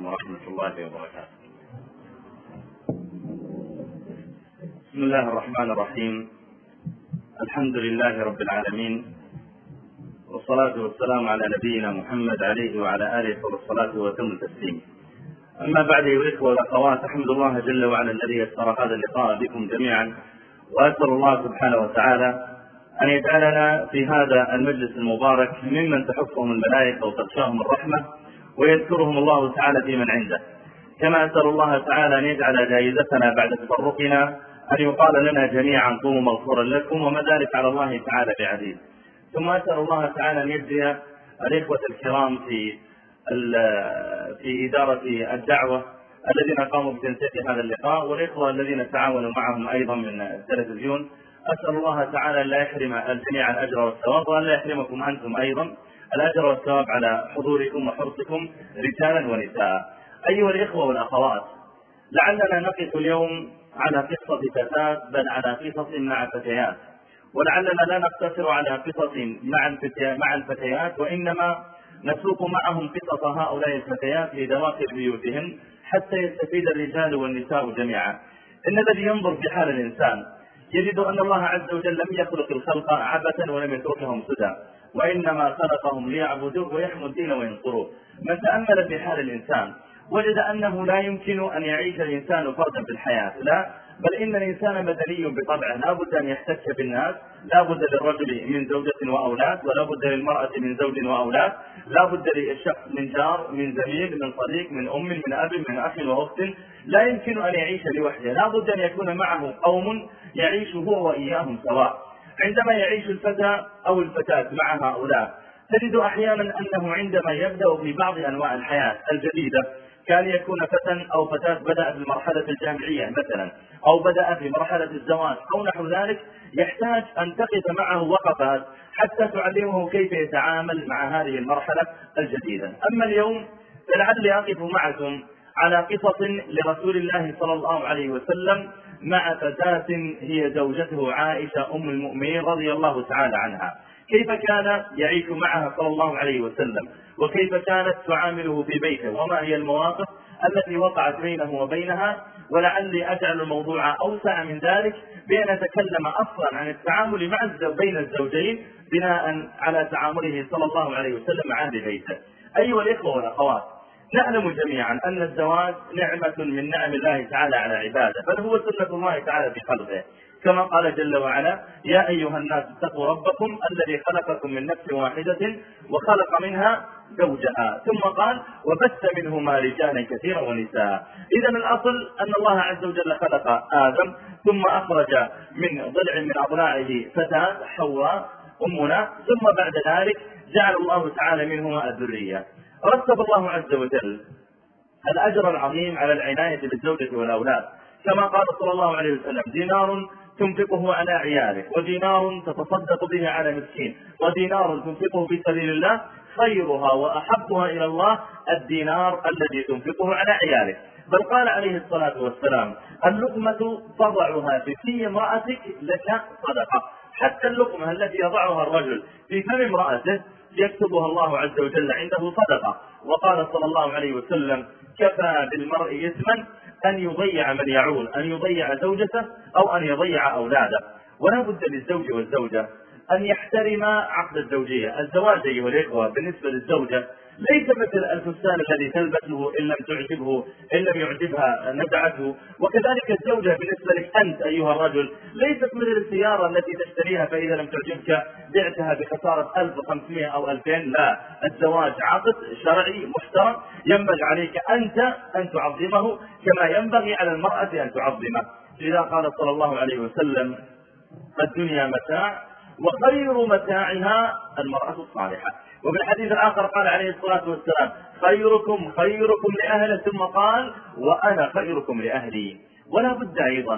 عليكم ورحمة الله وبركاته. بسم الله الرحمن الرحيم. الحمد لله رب العالمين والصلاة والسلام على نبينا محمد عليه وعلى آله الصلاة وتم التسليم. أما بعد أيها الإخوة والأخوات أحمد الله جل وعلا الذي يسر هذا اللقاء بكم جميعا وأسأل الله سبحانه وتعالى أن يجعلنا في هذا المجلس المبارك ممن تحفهم الملائكة وتغشاهم الرحمة ويذكرهم الله تعالى في من عنده. كما أسأل الله تعالى أن يجعل جائزتنا بعد تفرقنا أن يقال لنا جميعا قوموا مغفورا لكم وما ذلك على الله تعالى بعزيز. ثم أسأل الله تعالى أن يجزي الإخوة الكرام في في إدارة الدعوة الذين قاموا بتنسيق هذا اللقاء والإخوة الذين تعاونوا معهم أيضا من التلفزيون. أسأل الله تعالى أن لا يحرم الجميع الأجر والثواب وأن لا يحرمكم أنتم أيضا. الأجر والثواب على حضوركم وحرصكم رجالا ونساء. أيها الإخوة والأخوات لعلنا نقف اليوم على قصة فتاة بل على قصص مع فتيات ولعلنا لا نقتصر على قصص مع الفتيات وإنما نسوق معهم قصص هؤلاء الفتيات لدواخل بيوتهن حتى يستفيد الرجال والنساء جميعا. إن الذي ينظر في حال الإنسان يجد أن الله عز وجل لم يخلق الخلق عبثا ولم يتركهم سدى وإنما خلقهم ليعبدوه ويحموا الدين وينصروه من تأمل في حال الإنسان وجد أنه لا يمكن أن يعيش الإنسان فردا في الحياة. لا بل إن الإنسان مدني بطبعه. لا بد أن يحتك بالناس لا بد للرجل من زوجة وأولاد ولا بد للمرأة من زوج وأولاد لا بد للشخص من جار من زميل من صديق من أم من أب من أخ وأخت. لا يمكن أن يعيش لوحده. لا بد أن يكون معه قوم يعيش هو وإياهم سواء. عندما يعيش الفتى أو الفتاة مع هؤلاء تجد أحيانا أنه عندما يبدأ في بعض أنواع الحياة الجديدة كان يكون فتى أو فتاة بدأ في المرحلة الجامعية مثلا أو بدأ في مرحلة الزواج أو نحو ذلك يحتاج أن تقف معه وقفات حتى تعلمه كيف يتعامل مع هذه المرحلة الجديدة. أما اليوم فلعلي أقف معكم على قصص لرسول الله صلى الله عليه وسلم مع فتاة هي زوجته عائشة أم المؤمنين رضي الله تعالى عنها. كيف كان يعيش معها صلى الله عليه وسلم؟ وكيف كانت تعامله في بيته؟ وما هي المواقف التي وقعت بينه وبينها؟ ولعلي أجعل الموضوع أوسع من ذلك بأن أتكلم أصلا عن التعامل مع بين الزوجين بناء على تعامله صلى الله عليه وسلم مع أهل بيته. أيها الإخوة والأخوات نعلم جميعا أن الزواج نعمة من نعم الله تعالى على عباده بل هو سنة الله تعالى في خلقه. كما قال جل وعلا يا أيها الناس اتقوا ربكم الذي خلقكم من نفس واحدة وخلق منها زوجها. ثم قال وبث منهما رجالا كثيرا ونساء. إذا الأصل أن الله عز وجل خلق آدم ثم أخرج من ضلع من أضلاعه فتاة حواء أمنا ثم بعد ذلك جعل الله تعالى منهما الذرية. رتب الله عز وجل الأجر العظيم على العناية بالزوجة والأولاد. كما قال صلى الله عليه وسلم دينار تنفقه على عيالك ودينار تتصدق به على مسكين ودينار تنفقه في سبيل الله خيرها وأحبها إلى الله الدينار الذي تنفقه على عيالك بل قال عليه الصلاة والسلام اللقمة تضعها في في امرأتك لك صدقة حتى اللقمة التي يضعها الرجل في فم امرأته يكتبها الله عز وجل عنده صدقة. وقال صلى الله عليه وسلم كفى بالمرء إثما أن يضيع من يعول أن يضيع زوجته أو أن يضيع أولاده. ولا بد للزوج والزوجة أن يحترم عقد الزوجية. الزواج أيها الإخوة بالنسبة للزوجة ليس مثل الفستان الذي تلبسه إن لم تعجبه إن لم يعجبها نزعته. وكذلك الزوجة بالنسبة لك أنت أيها الرجل ليست مثل السيارة التي تشتريها فإذا لم تعجبك بعتها بخسارة 1500 أو 2000 لا الزواج عقد شرعي محترم ينبغي عليك أنت أن تعظمه كما ينبغي على المرأة أن تعظمه. لذا قال صلى الله عليه وسلم الدنيا متاع وخير متاعها المرأة الصالحة. وفي الحديث الآخر قال عليه الصلاة والسلام خيركم خيركم لأهله ثم قال وأنا خيركم لأهلي. ولا بد أيضا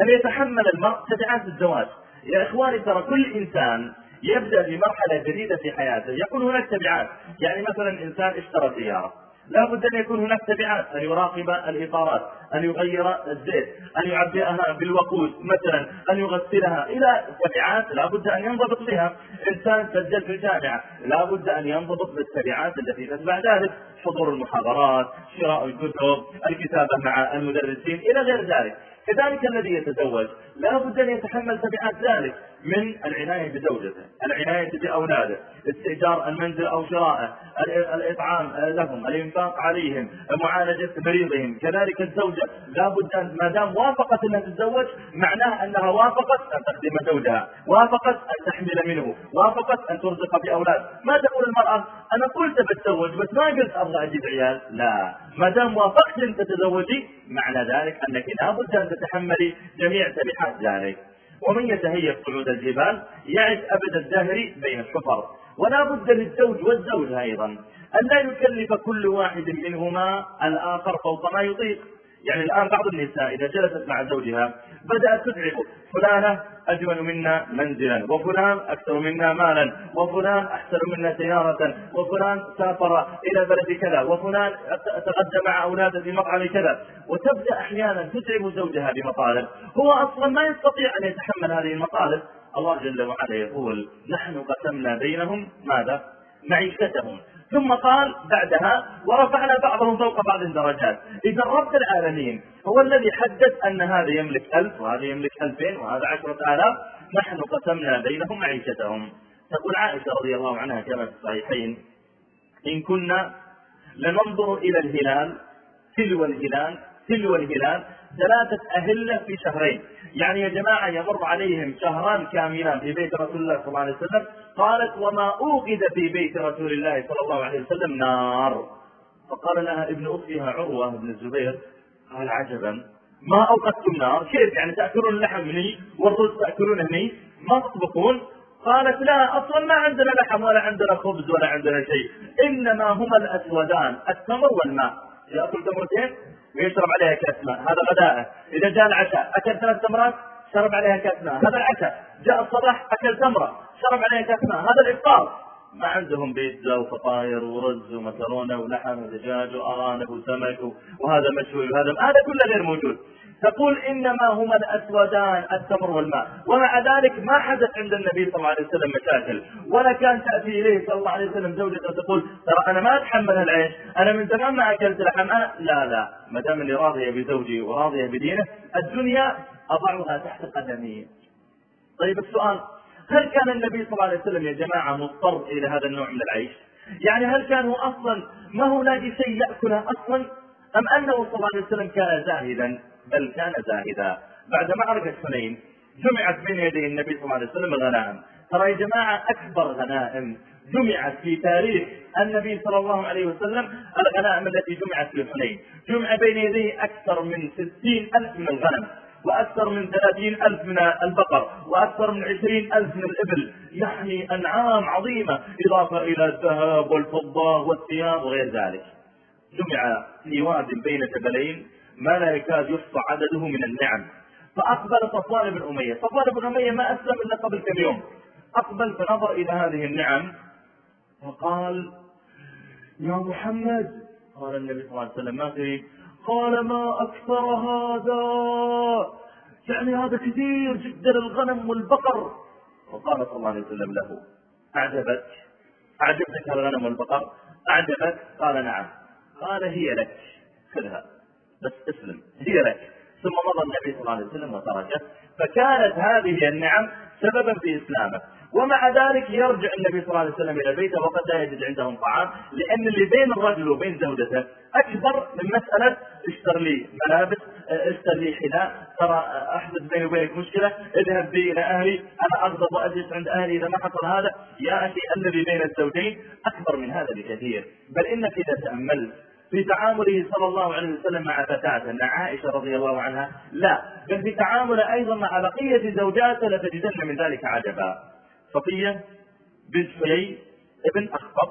أن يتحمل المرء تبعات الزواج. يا إخواني ترى كل إنسان يبدأ في مرحلة جديدة في حياته يكون هناك تبعات. يعني مثلا إنسان اشترى سيارة. لا بد أن يكون هناك تبعات أن يراقب الإطارات أن يغير الزيت أن يعبئها بالوقود مثلا أن يغسلها. إلى تبعات لا بد أن ينضبط بها. إنسان سجل في الجامعة لا بد أن ينضبط بالتبعات التي تتبع ذلك. حضور المحاضرات شراء الكتب الكتابة مع المدرسين إلى غير ذلك. كذلك الذي يتزوج لا بد أن يتحمل تبعات ذلك. من العناية بزوجته العناية بأولاده استئجار المنزل أو شراءه الإطعام لهم الإنفاق عليهم معالجة مريضهم. كذلك الزوجة لا بد أن ما دام وافقت أنها تتزوج معناه أنها وافقت أن تخدم زوجها وافقت أن تحمل منه وافقت أن ترزق بأولاد. ما تقول المرأة؟ أنا قلت بتزوج بس ما قلت أبغى أجيب عيال. لا. ما دام وافقت أن تتزوجي معنى ذلك أنك لا بد أن تتحملي جميع تبعات ذلك. ومن يتهيأ صعود الجبال يعد أبد الدهر بين الحفر. ولا بد للزوج والزوجة أيضا أن لا يكلف كل واحد منهما الآخر فوق ما يطيق. يعني الآن بعض النساء إذا جلست مع زوجها بدأت تتعب فلانة أجمل منا منزلا وفلان أكثر منا مالا وفلان أحسن منا سيارة وفلان سافر إلى بلد كذا وفلان تغدى مع أولاده في مطعم كذا. وتبدأ أحيانا تتعب زوجها بمطالب. هو أصلا ما يستطيع أن يتحمل هذه المطالب. الله جل وعلا يقول نحن قسمنا بينهم ماذا؟ معيشتهم. ثم قال بعدها ورفعنا بعضهم فوق بعض درجات. إذا رب العالمين هو الذي حدد أن هذا يملك ألف وهذا يملك ألفين وهذا عشرة آلاف نحن قسمنا بينهم معيشتهم. تقول عائشة رضي الله عنها كما في الصحيحين إن كنا لننظر إلى الهلال تلو الهلال تلو الهلال ثلاثة أهلة في شهرين. يعني يا جماعة يمر عليهم شهران كاملان في بيت رسول الله صلى الله عليه وسلم. قالت وما أوقد في بيت رسول الله صلى الله عليه وسلم نار. فقال لها ابن أختها عروة بن الزبير قال عجبا. ما أوقدتم نار؟ كيف؟ يعني تأكلون اللحم هني؟ والرز تأكلون هني؟ ما تطبخون؟ قالت لا أصلا ما عندنا لحم ولا عندنا خبز ولا عندنا شيء. إنما هما الأسودان التمر والماء. ياكل تمرتين؟ ويشرب عليها كاس ماء هذا غداءه إذا جاء العشاء أكل ثلاث تمرات شرب عليها كاس ماء هذا العشاء. جاء الصباح أكل تمرة شرب عليها كاس ماء هذا الإفطار. ما عندهم بيتزا وفطاير ورز ومكرونة ولحم ودجاج وأرانب وسمك وهذا مشوي وهذا هذا كله غير موجود. تقول إنما هما الأسودان التمر والماء. ومع ذلك ما حدث عند النبي صلى الله عليه وسلم مشاكل. ولا كان تأتي إليه صلى الله عليه وسلم زوجته تقول ترى أنا ما أتحمل العيش أنا من زمان ما أكلت لحم. أنا لا لا. ما دام إني راضية بزوجي وراضية بدينه الدنيا أضعها تحت قدمي. طيب السؤال هل كان النبي صلى الله عليه وسلم يا جماعة مضطر إلى هذا النوع من العيش؟ يعني هل كان هو أصلا ما هو لاقي شيء يأكله أصلا؟ أم أنه صلى الله عليه وسلم كان زاهدا؟ بل كان زاهدا. بعد معركة حنين جمعت بين يدي النبي صلى الله عليه وسلم الغنائم ترى يا جماعة أكبر غنائم جمعت في تاريخ النبي صلى الله عليه وسلم الغنائم التي جمعت في حنين جمع بين يديه أكثر من ستين ألف من الغنم وأكثر من ثلاثين ألف من البقر وأكثر من عشرين ألف من الإبل. يعني أنعام عظيمة إضافة إلى الذهب والفضة والثياب وغير ذلك. جمع في واد بين جبلين ما لا يكاد يحصى عدده من النعم. فأقبل صفوان بن أمية. صفوان بن أمية ما أسلم إلا قبل كم يوم. أقبل فنظر إلى هذه النعم وقال يا محمد قال النبي صلى الله عليه وسلم ما تريد قال ما أكثر هذا. يعني هذا كثير جدا الغنم والبقر. وقال صلى الله عليه وسلم له أعجبك؟ أعجبتك الغنم والبقر؟ أعجبك؟ قال نعم. قال هي لك. خذها بس اسلم هي لك ثم مضى النبي صلى الله عليه وسلم وتركه. فكانت هذه النعم سببا في إسلامه. ومع ذلك يرجع النبي صلى الله عليه وسلم إلى بيته وقد لا يجد عندهم طعام لأن اللي بين الرجل وبين زوجته أكبر من مسألة اشتر لي ملابس اشتر لي حذاء. ترى أحدث بيني وبينك مشكلة. اذهب بي إلى أهلي. أنا أغضب وأجلس عند أهلي. إذا ما حصل هذا يا أخي الذي بين الزوجين أكبر من هذا بكثير. بل انك إذا تأملت في تعامله صلى الله عليه وسلم مع فتاة. مع عائشة رضي الله عنها لا بل في تعامله أيضا مع بقية زوجاته لتجدن من ذلك عجبا. صفية بنت حيي ابن أخطب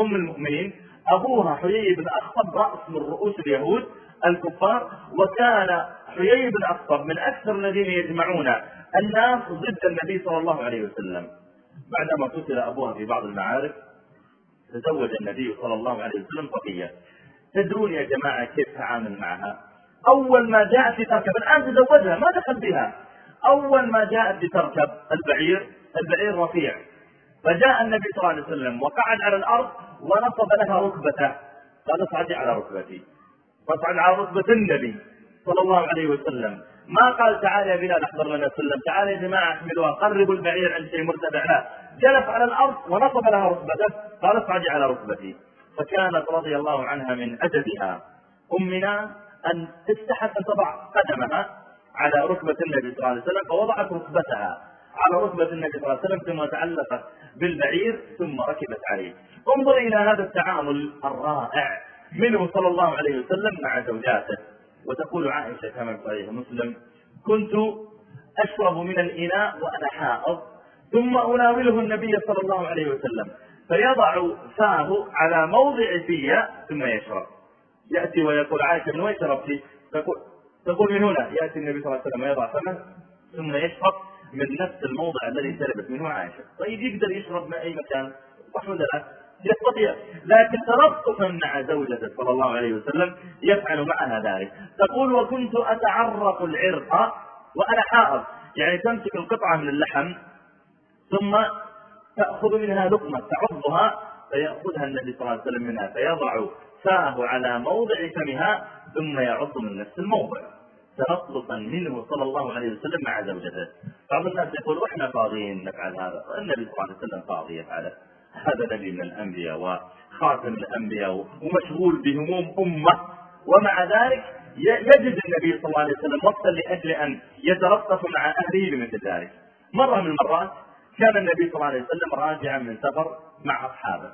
أم المؤمنين. أبوها حيي بن أخطب رأس من رؤوس اليهود الكفار. وكان حيي بن أخطب من أكثر الذين يجمعون الناس ضد النبي صلى الله عليه وسلم. بعدما قتل أبوها في بعض المعارك تزوج النبي صلى الله عليه وسلم صفية. تدرون يا جماعة كيف تعامل معها. أول ما جاءت لتركب الآن تزوجها ما دخل بها. أول ما جاءت لتركب البعير البعير رفيع. فجاء النبي صلى الله عليه وسلم وقعد على الأرض ونصب لها ركبته. قال اصعدي على ركبتي. فاصعد على ركبة النبي صلى الله عليه وسلم. ما قال تعال يا بلال احضر لنا سلم تعال يا جماعة احملوها قربوا البعير عند شيء مرتفع لا. جلس على الأرض ونصب لها ركبته. قال اصعدي على ركبتي. فكانت رضي الله عنها من أدبها. أمنا أن تستحق ان تضع قدمها على ركبة النبي صلى الله عليه وسلم فوضعت ركبتها على ركبة النبي صلى الله عليه وسلم ثم تعلقت بالبعير ثم ركبت عليه. انظر إلى هذا التعامل الرائع منه صلى الله عليه وسلم مع زوجاته. وتقول عائشة كما في مسلم كنت أشرب من الإناء وأنا حائض ثم أناوله النبي صلى الله عليه وسلم. فيضع فاه على موضع في ثم يشرب. يأتي ويقول عائشة من وين شربتي؟ تقول تقول من هنا. يأتي النبي صلى الله عليه وسلم ويضع فمه ثم يشرب من نفس الموضع الذي شربت منه عائشة. طيب يقدر يشرب من أي مكان؟ صح ولا لا؟ يستطيع. لكن تلطفا مع زوجته صلى الله عليه وسلم يفعل معها ذلك. تقول وكنت أتعرق العرق وأنا حائض. يعني تمسك القطعة من اللحم ثم تأخذ منها لقمة تعضها فيأخذها النبي صلى الله عليه وسلم منها فيضع فاه على موضع فمها ثم يعض من نفس الموضع. تلطفا منه صلى الله عليه وسلم مع زوجته. بعض الناس يقول وإحنا فاضيين نفعل هذا. النبي صلى الله عليه وسلم فاضي يفعله هذا نبي من الأنبياء وخاتم الأنبياء ومشغول بهموم أمة. ومع ذلك يجد النبي صلى الله عليه وسلم وقتا لأجل أن يتلطف مع أهله بمثل ذلك. مرة من المرات كان النبي صلى الله عليه وسلم راجعا من سفر مع أصحابه.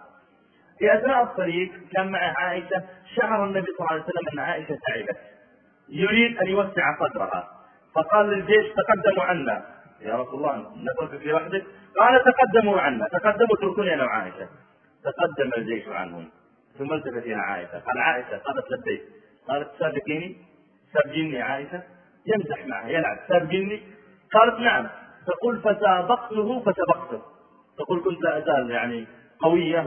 في أثناء الطريق كان مع عائشة شعر النبي صلى الله عليه وسلم أن عائشة تعبت. يريد أن يوسع صدرها. فقال للجيش تقدموا عنا. يا رسول الله نتركك لوحدك قال تقدموا عنا تقدموا اتركوني أنا وعائشة. تقدم الجيش عنهم. ثم التفت إلى عائشة. قال عائشة قالت لبيك قالت سابقيني. سابقيني عائشة. يمزح معها يلعب. سابقيني. قالت نعم. تقول فسابقته فسبقته تقول كنت لا أزال يعني قوية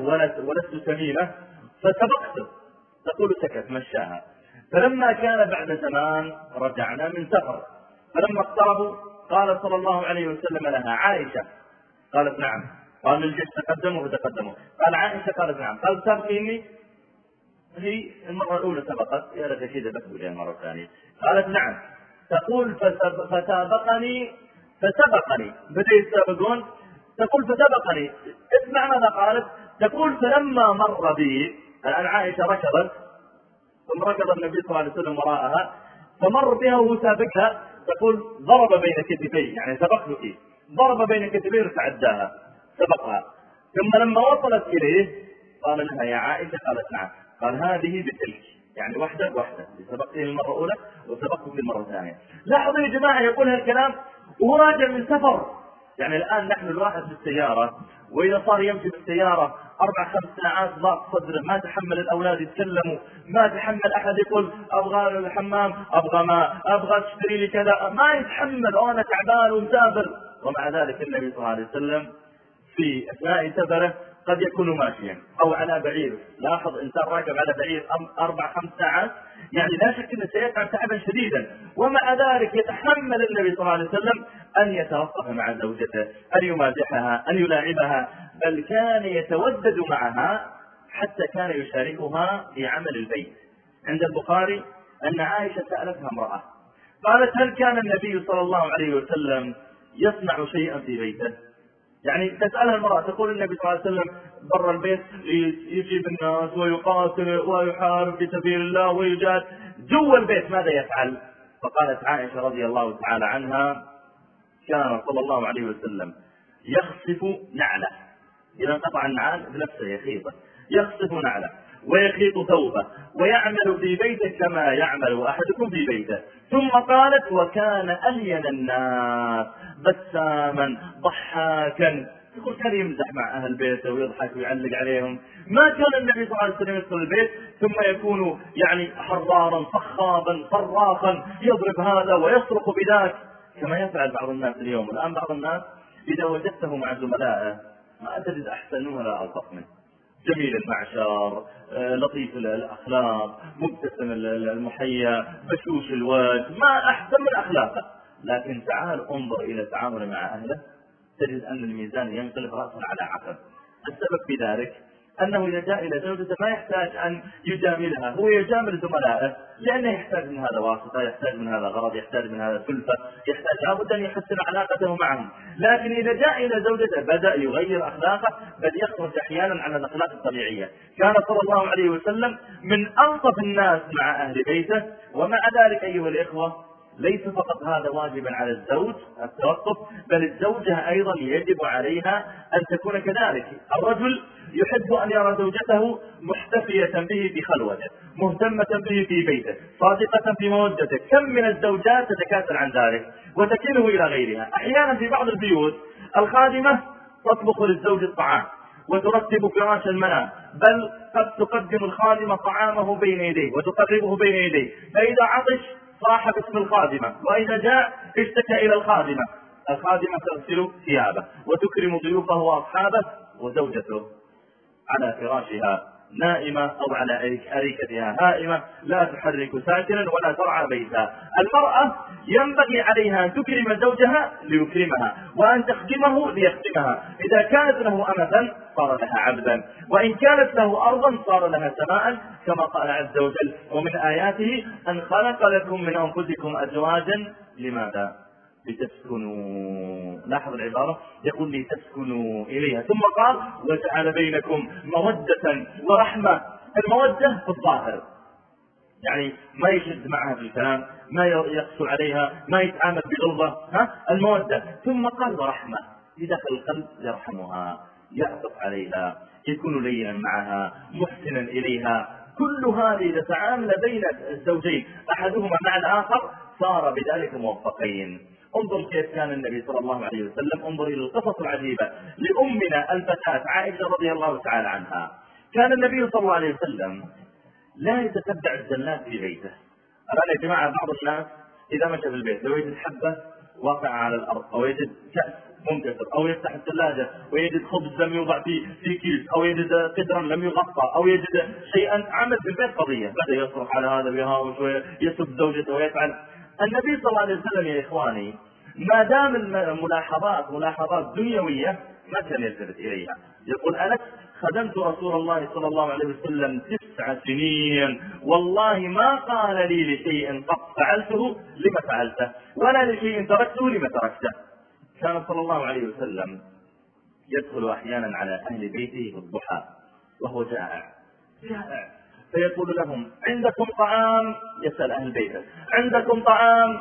ولست سمينه فسبقته تقول سكت مشاها. فلما كان بعد زمان رجعنا من سفر. فلما اقتربوا قال صلى الله عليه وسلم لها عائشة. قالت نعم. قال للجيش تقدموا فتقدموا. قال عائشة قالت نعم. قال سابقيني هي المرة الأولى سبقت يا لك كذا بس المرة الثانية قالت نعم. تقول فسابقني فسبقني. بدأ يسابقون تقول فسبقني. اسمع ماذا قالت. تقول فلما مر بي الآن عائشة ركضت. ثم ركض النبي صلى الله عليه وسلم وراءها. فمر بها وهو سابقها. تقول ضرب بين كتفي. يعني سبقتك ضرب بين كتفيه فتعداها سبقها. ثم لما وصلت إليه قال لها يا عائشة. قالت نعم. قال هذه بتلك. يعني واحدة واحدة سبقتني المرة الأولى وسبقتك المرة الثانية. لاحظوا يا جماعة يقول هالكلام وهو راجع من سفر. يعني الآن نحن الواحد في السيارة وإذا صار يمشي بالسيارة أربع خمس ساعات ضاق صدره ما تحمل الأولاد يتكلموا ما تحمل أحد يقول أبغى الحمام أبغى ما أبغى تشتري لي كذا ما يتحمل وأنا تعبان ومسافر ومع ذلك النبي صلى الله عليه وسلم في أثناء سفره قد يكون ماشيا أو على بعير. لاحظ انسان راكب على بعير أربع خمس ساعات. يعني لا شك إنه سيتعب تعبا شديدا. ومع ذلك يتحمل النبي صلى الله عليه وسلم أن يتلطف مع زوجته أن يمازحها أن يلاعبها. بل كان يتودد معها حتى كان يشاركها في عمل البيت. عند البخاري أن عائشة سألتها امرأة قالت هل كان النبي صلى الله عليه وسلم يصنع شيئا في بيته؟ يعني تسألها المرأة تقول النبي صلى الله عليه وسلم برا البيت يجيب الناس ويقاتل ويحارب في سبيل الله ويجاهد. جوا البيت ماذا يفعل؟ فقالت عائشة رضي الله تعالى عنها كان صلى الله عليه وسلم يخصف نعلة. إذا انقطع النعال بنفسه يخيطه. يخصف نعلة. ويخيط ثوبه ويعمل في بيته كما يعمل أحدكم في بيته. ثم قالت وكان الين الناس بساما ضحاكا. يقول كان يمزح مع أهل بيته ويضحك ويعلق عليهم. ما كان النبي صلى الله عليه وسلم يدخل البيت ثم يكون يعني حرارا صخابا صراخا يضرب هذا ويصرخ بذاك. كما يفعل بعض الناس اليوم. الآن بعض الناس إذا وجدته مع زملائه ما تجد احسن ولا ألطف منه. جميل المعشر آه، لطيف الأخلاق مبتسم المحيا بشوش الوجه ما أحسن من اخلاقه لكن تعال انظر إلى تعامله مع أهله تجد أن الميزان ينقلب راسا على عقب. السبب في ذلك أنه إذا جاء إلى زوجته ما يحتاج أن يجاملها، هو يجامل زملائه لأنه يحتاج من هذا واسطة، يحتاج من هذا غرض، يحتاج من هذا سلفة، يحتاج لابد أن يحسن علاقته معهم، لكن إذا جاء إلى زوجته بدأ يغير أخلاقه بل يخرج أحيانا عن الأخلاق الطبيعية، كان صلى الله عليه وسلم من ألطف الناس مع أهل بيته، ومع ذلك أيها الإخوة ليس فقط هذا واجبا على الزوج التوقف بل الزوجة أيضا يجب عليها أن تكون كذلك. الرجل يحب أن يرى زوجته محتفية به في خلوته مهتمة به في بيته صادقة في مودته. كم من الزوجات تتكاسل عن ذلك وتكله إلى غيرها. أحيانا في بعض البيوت الخادمة تطبخ للزوج الطعام وترتب فراش المنام بل قد تقدم الخادمة طعامه بين يديه وتقربه بين يديه. فإذا عطش صاح باسم الخادمة وإذا جاء اشتكى إلى الخادمة. الخادمة تغسل ثيابه وتكرم ضيوفه وأصحابه وزوجته. على فراشها نائمة أو على أريكتها هائمة لا تحرك ساكنا ولا ترعى بيتا. المرأة ينبغي عليها أن تكرم زوجها ليكرمها وأن تخدمه ليخدمها. إذا كانت له أمة صار لها عبدا. وإن كانت له أرضا صار لها سماء كما قال عز وجل ومن آياته أن خلق لكم من أنفسكم أزواجا لماذا؟ لتسكنوا. لاحظ العبارة؟ يقول لتسكنوا إليها. ثم قال وجعل بينكم مودة ورحمة. المودة في الظاهر. يعني ما يشد معها في الكلام ما يقسو عليها ما يتعامل بغلظة ها؟ المودة. ثم قال ورحمة. في داخل القلب يرحمها يعطف عليها يكون لينا معها محسنا إليها. كل هذه إذا تعامل بين الزوجين أحدهما مع الآخر صار بذلك موفقين. انظر كيف كان النبي صلى الله عليه وسلم انظر إلى القصص العجيبة لأمنا الفتاة عائشة رضي الله تعالى عنها. كان النبي صلى الله عليه وسلم لا يتتبع الزلات في بيته. الان يا جماعة بعض الناس إذا مشى في البيت لو يجد حبة واقعة على الأرض أو يجد كأس منكسر أو يفتح الثلاجة ويجد خبز لم يوضع في في كيس أو يجد قدرا لم يغطى أو يجد شيئا عمل في البيت قضية. بدا يصرخ على هذا ويهاوش ويسب زوجته ويفعل؟ النبي صلى الله عليه وسلم يا إخواني ما دام الملاحظات ملاحظات دنيوية ما كان يلتفت إليها. يقول أنس خدمت رسول الله صلى الله عليه وسلم تسع سنين. والله ما قال لي لشيء قد فعلته لما فعلته. ولا لشيء تركته لما تركته. كان صلى الله عليه وسلم يدخل أحيانا على أهل بيته في الضحى وهو جائع. جائع. فيقول لهم عندكم طعام؟ يسأل أهل بيته عندكم طعام؟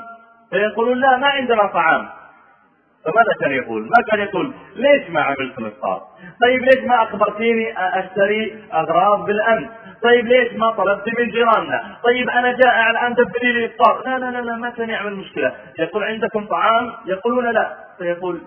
فيقولون لا ما عندنا طعام. فماذا كان يقول؟ ما كان يقول ليش ما عملتم إفطار؟ طيب ليش ما أخبرتيني أشتري أغراض بالأمس؟ طيب ليش ما طلبت من جيراننا؟ طيب أنا جائع الان دبري لي إفطار، لا لا لا لا ما كان يعمل مشكلة، يقول عندكم طعام؟ يقولون لا، فيقول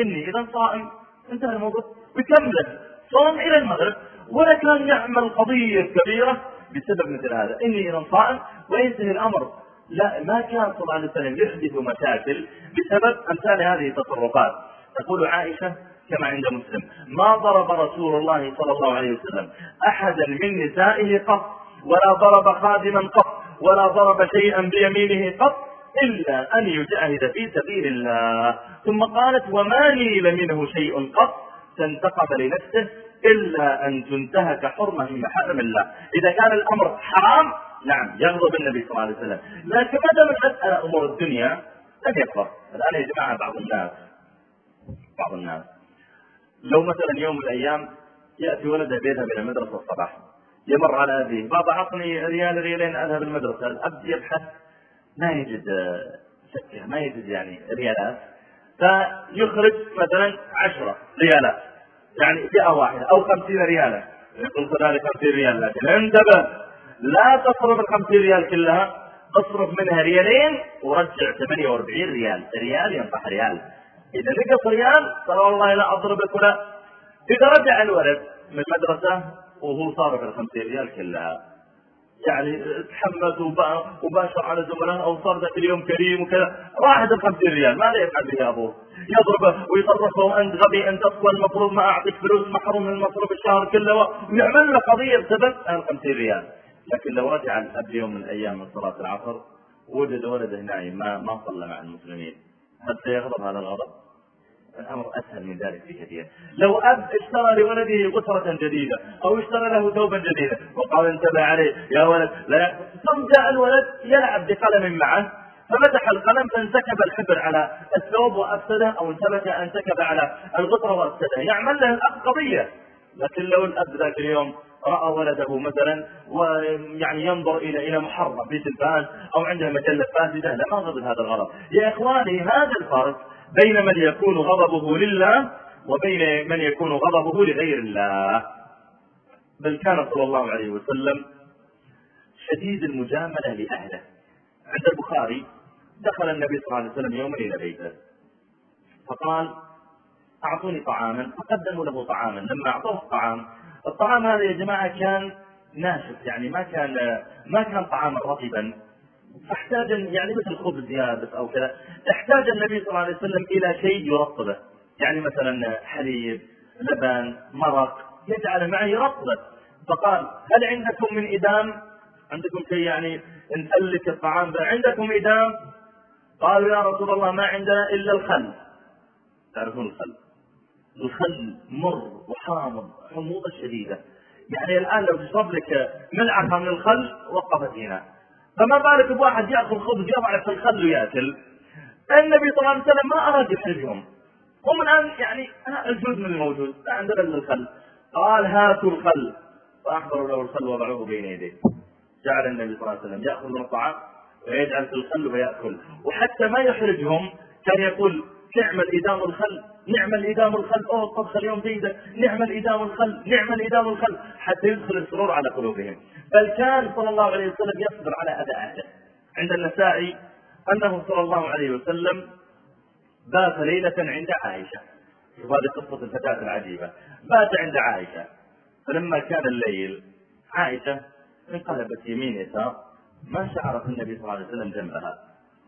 إني إذا صائم. انتهى الموضوع. بكمله صوم إلى المغرب. ولا كان يعمل قضية كبيرة بسبب مثل هذا. إني إذا صائم وينتهي الأمر لا ما كان صلى الله عليه وسلم يحدث مشاكل بسبب أمثال هذه التصرفات. تقول عائشة كما عند مسلم ما ضرب رسول الله صلى الله عليه وسلم أحدا من نسائه قط ولا ضرب خادما قط ولا ضرب شيئا بيمينه قط إلا أن يجاهد في سبيل الله. ثم قالت وما نيل منه شيء قط. فانتقم لنفسه إلا أن تنتهك حرمة من محارم الله. إذا كان الأمر حرام نعم يغضب النبي صلى الله عليه وسلم. لكن ما دام المسألة أمور الدنيا لم يكفر. الآن يا جماعة بعض الناس بعض الناس. لو مثلا يوم من الأيام يأتي ولده بيذهب إلى المدرسة الصباح يمر على أبيه بابا عطني ريال ريالين أذهب المدرسة. الأب يبحث. ما يجد سكة ما يجد يعني ريالات. فيخرج مثلا عشرة ريالات. يعني فئة واحدة أو خمسين ريالا. يقول كذلك خمسين ريال لكن انتبه لا تصرف الخمسين ريال كلها اصرف منها ريالين ورجع 48 ريال. ريال ينطح ريال. إذا نقص ريال قال والله لا أضربك ولا إذا رجع الولد من المدرسة وهو صارف الخمسين ريال كلها. يعني تحمس وباشر على زملائه أو صار ذاك اليوم كريم وكذا. راحت ال 50 ريال ماذا يفعل به يا ابوه؟ يضربه ويصرفه وانت غبي انت أصلا المفروض ما أعطيك فلوس محروم من المصروف الشهر كله. ويعمل له قضية بسبب ال 50 ريال. لكن لو رجع الاب يوم من الأيام من صلاة العصر وجد ولده نايم ما ما صلى مع المسلمين. هل سيغضب هذا الغضب؟ الأمر أسهل من ذلك بكثير. لو أب اشترى لولده قطرة جديدة أو اشترى له ثوبا جديدا وقال انتبه عليه يا ولد لا ثم جاء الولد يلعب بقلم معه فمسح القلم فانسكب الحبر على الثوب وأفسده أو انتبه انسكب على القطره وأفسده. يعمل له الأب قضية. لكن لو الأب ذاك اليوم رأى ولده مثلا ويعني ينظر إلى إلى محرم في تلفاز أو عنده مجلة فاسدة لا غضب هذا الغضب يا إخواني هذا الفرق بين من يكون غضبه لله وبين من يكون غضبه لغير الله. بل كان صلى الله عليه وسلم شديد المجاملة لأهله. عند البخاري دخل النبي صلى الله عليه وسلم يوما إلى بيته. فقال أعطوني طعاما. فقدموا له طعاما. لما أعطوه الطعام الطعام هذا يا جماعة كان ناشف يعني ما كان ما كان طعاما رطبا. فاحتاج يعني مثل خبز يابس أو كذا. أحتاج النبي صلى الله عليه وسلم إلى شيء يرطبه. يعني مثلا حليب لبن مرق يجعل معه يرطبه فقال هل عندكم من إدام؟ عندكم شيء يعني نسلك الطعام عندكم إدام؟ قالوا يا رسول الله ما عندنا إلا الخل. تعرفون الخل؟ الخل مر وحامض حموضة شديدة. يعني الآن لو تشرب لك ملعقة من الخل وقفت هنا. فما بالك بواحد ياخذ خبز يضع في الخل ويأكل؟ النبي صلى الله عليه وسلم ما أراد يحرجهم. هم الآن يعني الجود من الموجود. ما عندنا إلا الخل. قال هاتوا الخل. فاحضروا له الخل وضعوه بين يديه. جعل النبي صلى الله عليه وسلم يأخذ من الطعام ويجعل في الخل ويأكل. وحتى ما يحرجهم كان يقول نعم الإدام الخل نعم الإدام الخل أوه الطبخ اليوم جيدة. نعم الإدام الخل نعم الإدام الخل حتى يدخل السرور على قلوبهم. بل كان صلى الله عليه وسلم يصبر على أذى أهله عند النسائي أنه صلى الله عليه وسلم بات ليلة عند عائشة. وهذه قصة الفتاة العجيبة. بات عند عائشة. فلما كان الليل عائشة انقلبت يمين يسار. ما شعرت النبي صلى الله عليه وسلم جنبها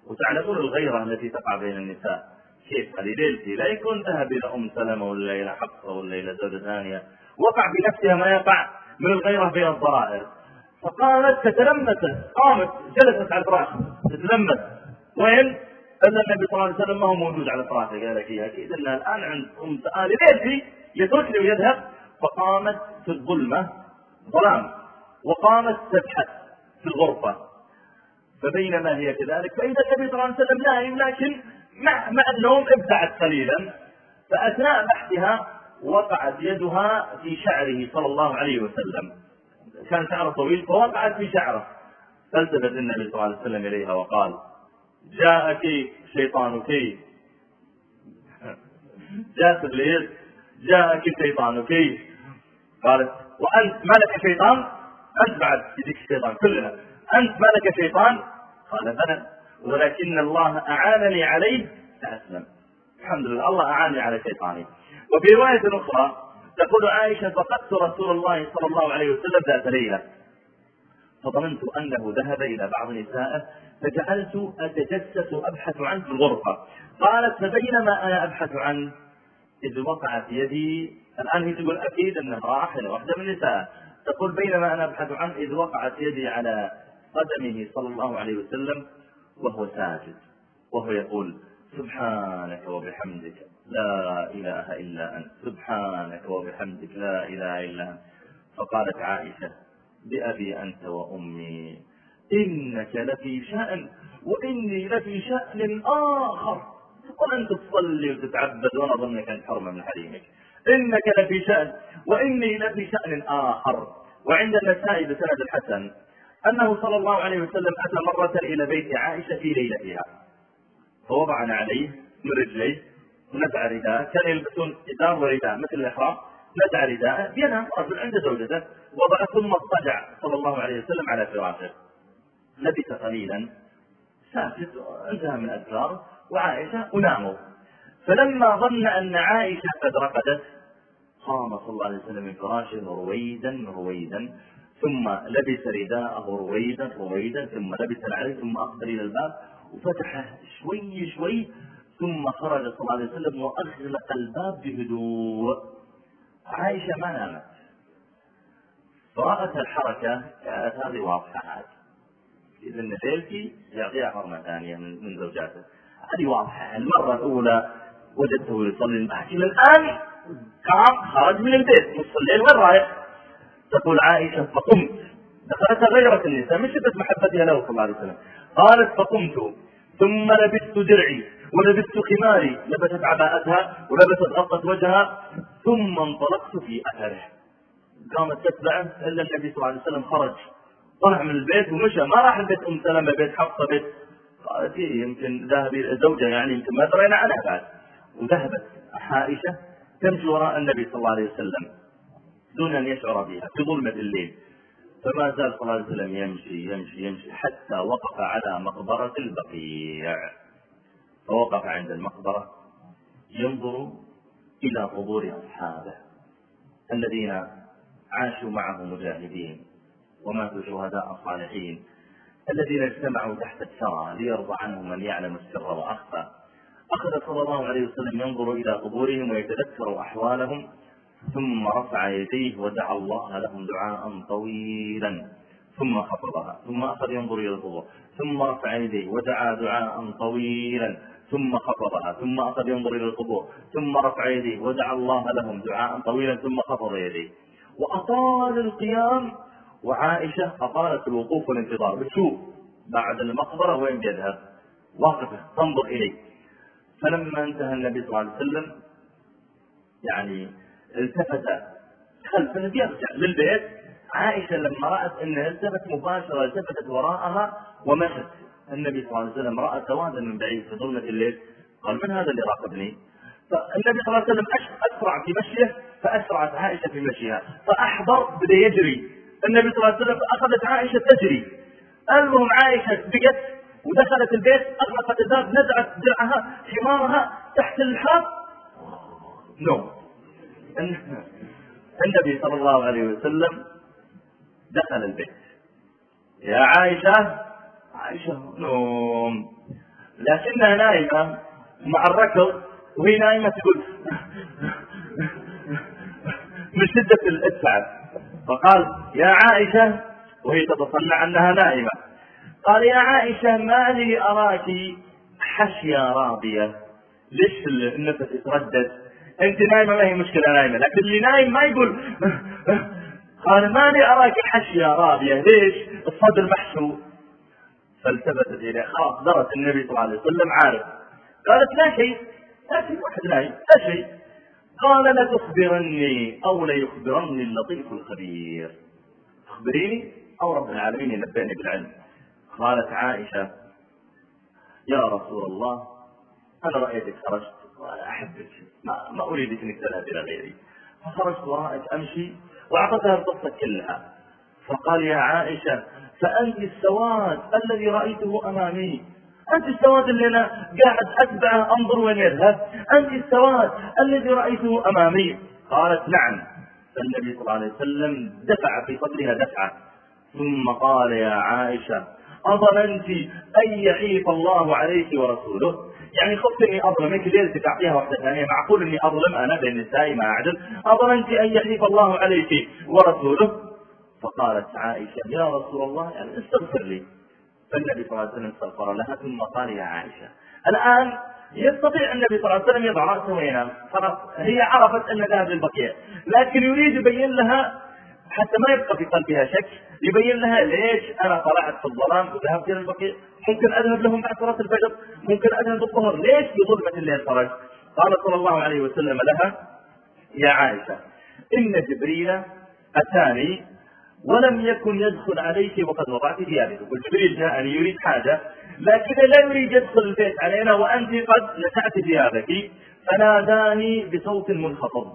وتعلمون الغيرة التي تقع بين النساء. كيف ليلتي لا يكون ذهب إلى أم سلمة ولا إلى حفصة ولا إلى زوجة ثانية. وقع بنفسها ما يقع من الغيرة بين الضرائر. فقالت تتلمست قامت جلست على الفراش تتلمس. وين؟ أن النبي صلى الله عليه وسلم ما هو موجود على فراشه قال لك أكيد أنها الآن عند أم سؤال ليلتي يتركني ويذهب. فقامت في الظلمة ظلام. وقامت تبحث في الغرفة. فبينما هي كذلك فإذا النبي صلى الله عليه وسلم نائم لكن مع مع النوم ابتعد قليلا فأثناء بحثها وقعت يدها في شعره صلى الله عليه وسلم. كان شعره طويل فوقعت في شعره. فالتفت النبي صلى الله عليه وسلم إليها وقال جاءك شيطانك. جاءت إبليس جاءك شيطانك. قالت وأنت ما لك شيطان؟ أنت بعد يجيك الشيطان كلنا. أنت ما لك شيطان؟ قال بلى. ولكن الله أعانني عليه فأسلم. الحمد لله. الله أعانني على شيطاني. وفي رواية أخرى تقول عائشة فقدت رسول الله صلى الله عليه وسلم ذات ليلة. فظننت أنه ذهب إلى بعض نسائه فجعلت أتجسس أبحث عنه في الغرفة. قالت فبينما أنا أبحث عنه؟ إذ وقعت يدي. الآن هي تقول أكيد انها راحله واحدة من النساء تقول بينما أنا أبحث عنه؟ إذ وقعت يدي على قدمه صلى الله عليه وسلم. وهو ساجد وهو يقول سبحانك وبحمدك لا إله إلا أنت سبحانك وبحمدك لا إله إلا أنت. فقالت عائشة بأبي أنت وأمي إنك لفي شأن وإني لفي شأن آخر. وأنت تصلي وتتعبد وأنا أظنك أنت حرمة من حريمك. إنك لفي شأن وإني لفي شأن آخر. وعند النساء بسند الحسن أنه صلى الله عليه وسلم أتى مرة إلى بيت عائشة في ليلتها. فوضعنا عليه من رجليه ونزع رداء كان يلبسون إزار ورداء مثل الإحرام. نزع رداءه ينام رجل عند زوجته. وضع ثم اضطجع صلى الله عليه وسلم على فراشه. لبث قليلا. ساكت انتهى من اذكاره وعائشة وناموا فلما ظن أن عائشة قد رقدت قام صلى الله عليه وسلم من فراشه رويدا رويدا ثم لبس رداءه رويدا رويدا ثم لبس العلي ثم اقبل إلى الباب وفتحه شوي شوي ثم خرج صلى الله عليه وسلم وأغلق الباب بهدوء. عائشة ما نامت؟ فرأت الحركة كانت هذه واضحة عاد. إذا ليلتي يعطيها حرمة ثانية من زوجاته. هذه واضحة. المرة الأولى وجدته يصلي المحاكم الآن قام خرج من البيت الليل وين رايح؟ تقول عائشة فقمت. دخلت غيرة النساء من شدة محبتها له صلى الله عليه وسلم. قالت فقمت. ثم لبست درعي ولبست خماري. لبست عباءتها ولبست غطت وجهها. ثم انطلقت في أثره. قامت تتبعه إلا النبي صلى الله عليه وسلم خرج. طلع من البيت ومشى. ما راح البيت أم سلمة بيت حفصة بيت. قالت إيه يمكن ذهب زوجها يعني يمكن ما درينا عنها بعد. وذهبت عائشة تمشي وراء النبي صلى الله عليه وسلم. دون أن يشعر بها في ظلمة الليل. فما زال صلى الله عليه وسلم يمشي يمشي يمشي حتى وقف على مقبرة البقيع. فوقف عند المقبرة ينظر إلى قبور أصحابه الذين عاشوا معه مجاهدين وماتوا شهداء صالحين الذين اجتمعوا تحت الثرى ليرضى عنهم من يعلم السر وأخفى. أخذ صلى الله عليه وسلم ينظر إلى قبورهم ويتذكر أحوالهم ثم رفع يديه ودعا الله لهم دعاء طويلا. ثم خفضها ثم أخذ ينظر إلى القبور ثم رفع يديه ودعا دعاء طويلا. ثم خفضها ثم أخذ ينظر إلى القبور ثم رفع يديه ودعا الله لهم دعاء طويلا. ثم خفض يديه. وأطال القيام. وعائشة أطالت الوقوف والانتظار. بتشوف بعد المقبرة. وين بيذهب واقفة. تنظر إليه فلما انتهى النبي صلى الله عليه وسلم يعني التفت خلف يرجع للبيت عائشة لما رأت أنه التفت مباشرة التفتت وراءها ومشت النبي صلى الله عليه وسلم رأى سوادا من بعيد في ظلمة الليل. قال من هذا اللي راقبني؟ فالنبي صلى الله عليه وسلم أسرع في مشيه فأسرعت عائشة في مشيها. فأحضر بدأ يجري. النبي صلى الله عليه وسلم فأخذت عائشة تجري. المهم عائشة بقت ودخلت البيت أغلقت الباب نزعت درعها حمارها تحت الحاب نوم. النبي صلى الله عليه وسلم دخل البيت. يا عائشة عائشة نوم. لكنها نائمة مع الركض وهي نائمة تقول من شدة التعب فقال يا عائشة وهي تتصنع أنها نائمة. قال يا عائشة ما لي أراك حشية راضية. ليش النفس يتردد أنت نايمة ما هي مشكلة نايمة. لكن اللي نايم ما يقول قال ما لي اراك حشيه راضيه ليش؟ الصدر محشو فالتفتت اليه خلاص درس النبي صلى الله عليه وسلم عارف. قالت لا شيء لا شيء واحد نايم لا شيء. قال لتخبرني أو ليخبرني اللطيف الخبير. أخبريني؟ أو رب العالمين ينبئني بالعلم. قالت عائشة يا رسول الله أنا رأيتك خرجت وأنا احبك ما, ما اريدك انك تذهب إلى غيري. فخرجت وراءك أمشي وأعطتها القصة كلها. فقال يا عائشة فأنت السواد الذي رأيته أمامي. أنت السواد اللي أنا قاعد أتبعه أنظر وين يذهب. أنت السواد الذي رأيته أمامي. قالت نعم. فالنبي صلى الله عليه وسلم دفع في صدرها دفعة. ثم قال يا عائشة أظننت أن يحيف الله عليك ورسوله. يعني خفت اني اظلمك ليلتي تعطيها واحدة ثانية. معقول إني أظلم؟ أنا بين نسائي ما اعدل اظننت أن يحلف الله عليك ورسوله؟ فقالت عائشة يا رسول الله يعني استغفر لي. فالنبي صلى الله عليه وسلم استغفر لها ثم قال يا عائشة الآن يستطيع النبي صلى الله عليه وسلم يضع رأسه وينام خلاص هي عرفت أن ذهب للبقيه لكن يريد يبين لها حتى ما يبقى في قلبها شك يبين لها ليش أنا طلعت في الظلام وذهبت إلى البقيع. ممكن أذهب لهم بعد صلاة الفجر ممكن أذهب الظهر. ليش بظلمة الليل خرجت قال صلى الله عليه وسلم لها يا عائشة إن جبريل أتاني ولم يكن يدخل عليك وقد وضعت ثيابك جبريل جاءني يريد حاجة لكن لا يريد يدخل البيت علينا وأنت قد نزعت ثيابك فناداني بصوت منخفض.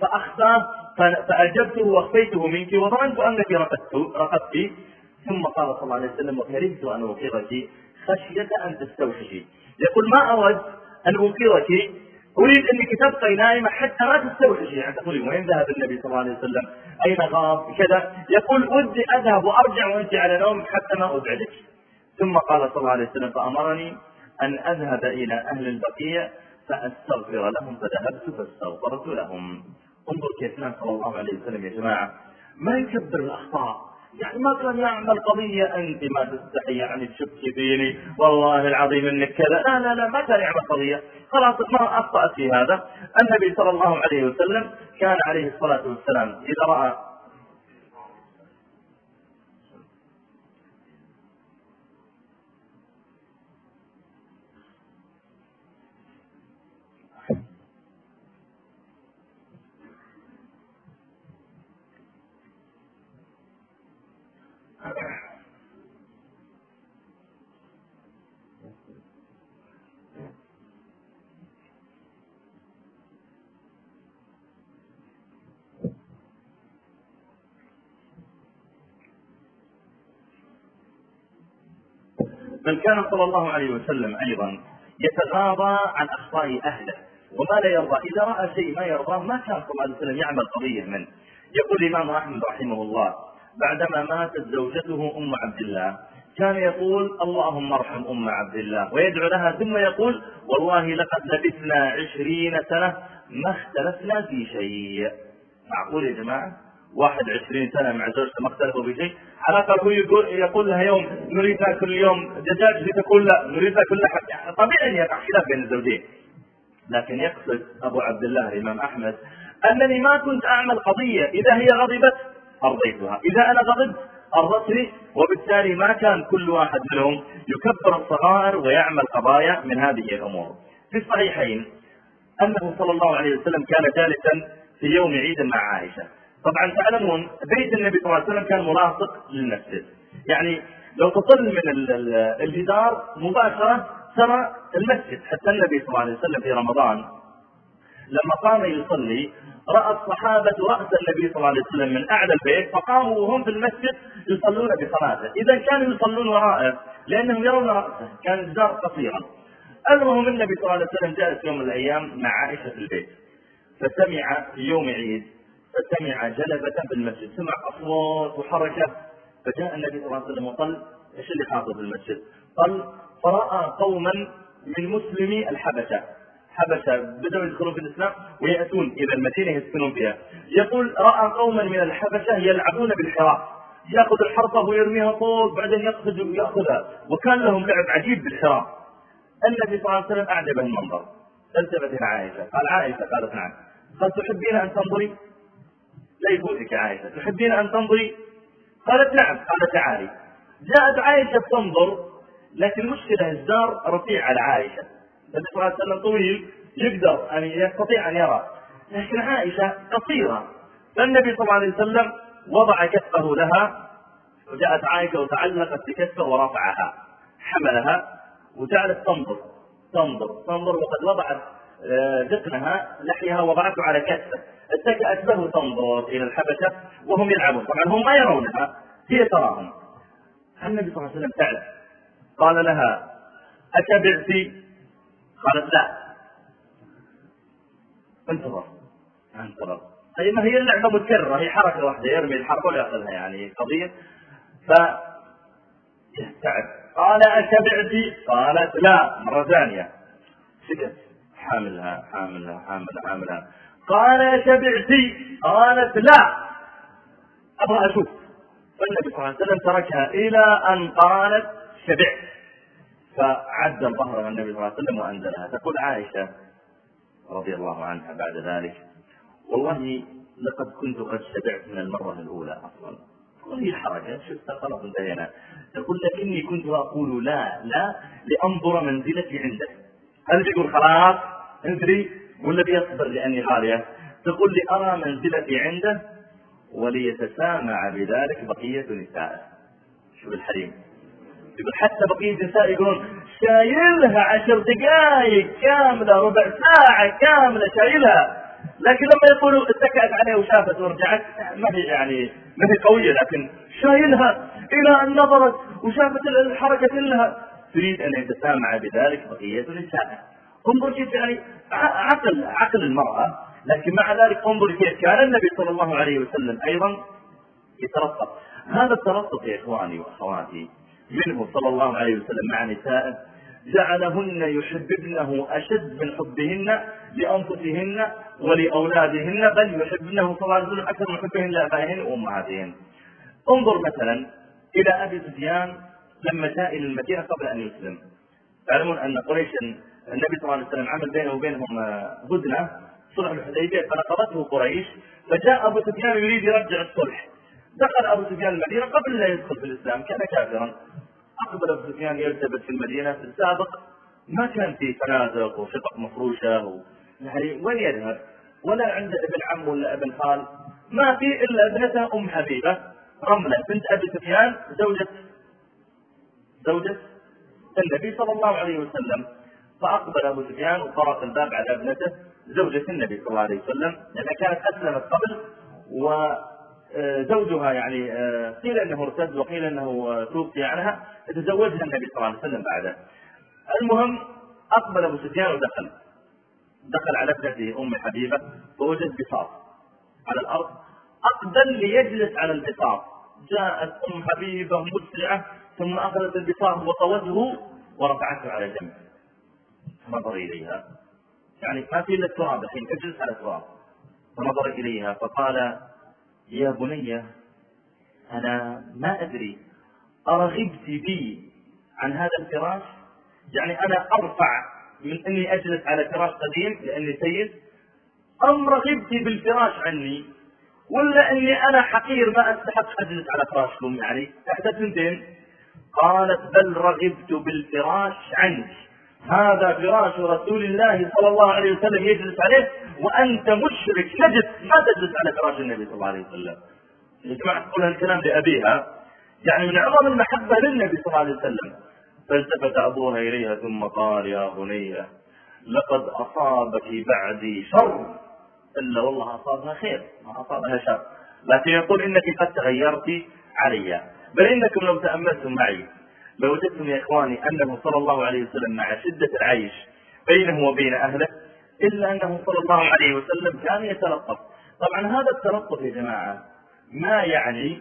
فاخفى فأجبته وأخفيته منك وظننت أنك رقدت رقدت ثم قال صلى الله عليه وسلم وكرهت أن أوقظك خشية أن تستوحشي يقول ما أود أن أوقظك. أريد أنك تبقي نائمة حتى لا تستوحشي يعني تقولي وين ذهب النبي صلى الله عليه وسلم؟ أين غاب؟ كذا. يقول ودي أذهب وأرجع وأنت على نوم حتى ما أزعجك ثم قال صلى الله عليه وسلم فأمرني أن أذهب إلى أهل البقيع فأستغفر لهم فذهبت فاستغفرت لهم. انظر كيف كان صلى الله عليه وسلم يا جماعة. ما يكبر الأخطاء. يعني ما كان يعمل قضية أنت ما تستحي يعني تشكي فيني والله العظيم إنك كذا. لا لا لا ما كان يعمل قضية. خلاص ما أخطأت في هذا. النبي صلى الله عليه وسلم كان عليه الصلاة والسلام إذا رأى بل كان صلى الله عليه وسلم أيضا يتغاضى عن أخطاء أهله وما لا يرضى إذا رأى شيء ما يرضاه ما كان صلى الله عليه وسلم يعمل قضية منه. يقول الإمام احمد رحمه الله بعدما ماتت زوجته أم عبد الله. كان يقول اللهم ارحم أم عبد الله. ويدعو لها ثم يقول والله لقد لبثنا عشرين سنة ما اختلفنا في شيء. معقول يا جماعة؟ واحد عشرين سنة مع زوجته ما اختلفوا في شيء. على هو يقول يقول لها يوم نريد ناكل اليوم دجاج تقول لا نريد ناكل لحم يعني طبيعي يقع خلاف بين الزوجين. لكن يقصد أبو عبد الله الإمام أحمد أنني ما كنت أعمل قضية. إذا هي غضبت أرضيتها. إذا أنا غضبت أرضتني وبالتالي ما كان كل واحد منهم يكبر الصغائر ويعمل قضايا من هذه الأمور. في الصحيحين أنه صلى الله عليه وسلم كان جالسا في يوم عيد مع عائشة. طبعا تعلمون بيت النبي صلى الله عليه وسلم كان ملاصق للمسجد. يعني لو تطل من الجدار مباشرة ترى المسجد. حتى النبي صلى الله عليه وسلم في رمضان لما قام يصلي راى الصحابه رأس النبي صلى الله عليه وسلم من أعلى البيت فقاموا وهم في المسجد يصلون بصلاته، إذا كانوا يصلون وراءه لأنهم يرون رأسه، كان الجدار قصيرا. المهم النبي صلى الله عليه وسلم جالس يوم من الأيام مع عائشة في البيت. فسمع في يوم عيد فسمع جلبة في المسجد سمع أصوات وحركة. فجاء النبي صلى الله عليه وسلم وقال إيش اللي حاصل في المسجد؟ قال فرأى قوما من مسلمي الحبشة. حبشة بدأوا يدخلون في الإسلام ويأتون. إلى المدينة يسكنون فيها. يقول رأى قوما من الحبشة يلعبون بالحراف يأخذ الحرفة ويرميها فوق بعدين يقصد وياخذها وكان لهم لعب عجيب بالحراف النبي صلى الله عليه وسلم أعجبه المنظر. التفت إلى عائشة. قال عائشة قالت نعم. قال تحبين أن تنظري؟ لا يفوتك عائشة. تحبين أن تنظري؟ قالت نعم. قال تعالي. جاءت عائشة تنظر لكن المشكلة الجدار رفيع على عائشة. النبي صلى الله عليه وسلم طويل يقدر أن يستطيع أن يرى. لكن عائشة قصيرة. فالنبي صلى الله عليه وسلم وضع كفه لها وجاءت عائشة وتعلقت بكفه ورفعها حملها وجعلت تنظر تنظر تنظر وقد وضعت ذقنها آه، لحيها وضعته على كفه. اتكأت له تنظر إلى الحبشة وهم يلعبون. طبعا هم ما يرونها هي تراهم. النبي صلى الله عليه وسلم تعلم قال لها أتبعت قالت لا. انتظر. انتظر. أي ما هي اللعبة متكررة هي حركة واحدة يرمي الحرب ولا يأخذها يعني قضية. ف قال أتبعت قالت لا. مرة ثانية. سكت. حاملها حاملها حاملها حاملها. قال شبعتي قالت لا. أبغى أشوف. فالنبي صلى الله عليه وسلم تركها إلى أن قالت شبعت فعدل ظهرها النبي صلى الله عليه وسلم وانزلها تقول عائشة رضي الله عنها بعد ذلك والله لقد كنت قد شبعت من المرة الأولى أصلا. وهي الحركه شفتها خلاص انتهينا. تقول لكني كنت أقول لا لا لأنظر منزلتي عنده. هل يقول خلاص؟ انزلي ولا بيصبر لأني غالية. تقول لي أرى منزلتي عنده وليتسامع بذلك بقية نسائه. شوف الحريم. يقول حتى بقية النساء يقولون شايلها عشر دقائق كاملة ربع ساعة كاملة شايلها. لكن لما يقولوا اتكأت عليه وشافت ورجعت ما هي يعني ما هي قوية لكن شايلها إلى أن نظرت وشافت الحركة كلها. تريد أن يتسامع بذلك بقية نسائه انظر كيف يعني عقل عقل المرأة. لكن مع ذلك انظر كيف كان النبي صلى الله عليه وسلم أيضا يترصد هذا الترصد يا إخواني وأخواتي منه صلى الله عليه وسلم مع نسائه جعلهن يحببنه أشد من حبهن لأنفسهن ولأولادهن بل يحبنه صلى الله عليه وسلم أكثر من حبهن لآبائهن وأمهاتهن. انظر مثلا إلى أبي سفيان لما جاء إلى المدينة قبل أن يسلم. تعلمون أن قريشا النبي صلى الله عليه وسلم عمل بينه وبينهم هدنه صلح الحديبية فنقضته قريش فجاء أبو سفيان يريد يرجع الصلح. دخل أبو سفيان المدينة قبل لا يدخل في الإسلام كان كافرا. أقبل أبو سفيان يلتبس في المدينة في السابق. ما كان في فنادق وشقق مفروشة و... يعني وين يذهب؟ ولا عنده ابن عم ولا ابن خال. ما في إلا ابنته أم حبيبة رملة بنت أبي سفيان زوجة زوجة النبي صلى الله عليه وسلم. فأقبل أبو سفيان وطرق الباب على ابنته زوجة النبي صلى الله عليه وسلم لأنها كانت أسلمت قبل وزوجها يعني آه، قيل إنه ارتد وقيل إنه توفي عنها فتزوجها النبي صلى الله عليه وسلم بعده. المهم أقبل أبو سفيان ودخل. دخل على ابنته أم حبيبة فوجد بساط على الأرض. اقبل ليجلس على البساط جاءت أم حبيبة مسرعه ثم أخذت البساط وطوته ورفعته على جنب نظر إليها. يعني ما في إلا التراب الحين اجلس على التراب. فنظر إليها فقال يا بني أنا ما أدري أرغبت بي عن هذا الفراش؟ يعني أنا أرفع من أني أجلس على فراش قديم لأني سيد؟ أم رغبت بالفراش عني؟ ولا أني أنا حقير ما أستحق أجلس على فراشكم يعني احدى الثنتين. قالت بل رغبت بالفراش عنك هذا فراش رسول الله صلى الله عليه وسلم يجلس عليه وأنت مشرك. نجس ما تجلس على فراش النبي صلى الله عليه وسلم. يا جماعة تقول هالكلام لابيها يعني من عظم المحبة للنبي صلى الله عليه وسلم. فالتفت أبوها إليها ثم قال يا بني لقد أصابك بعدي شر. إلا والله أصابها خير. ما أصابها شر. لكن يقول إنك قد تغيرت علي. بل إنكم لو تأملتم معي لوجدتم يا إخواني أنه صلى الله عليه وسلم مع شدة العيش بينه وبين أهله. إلا أنه صلى الله عليه وسلم كان يتلطف طبعا هذا التلطف يا جماعة ما يعني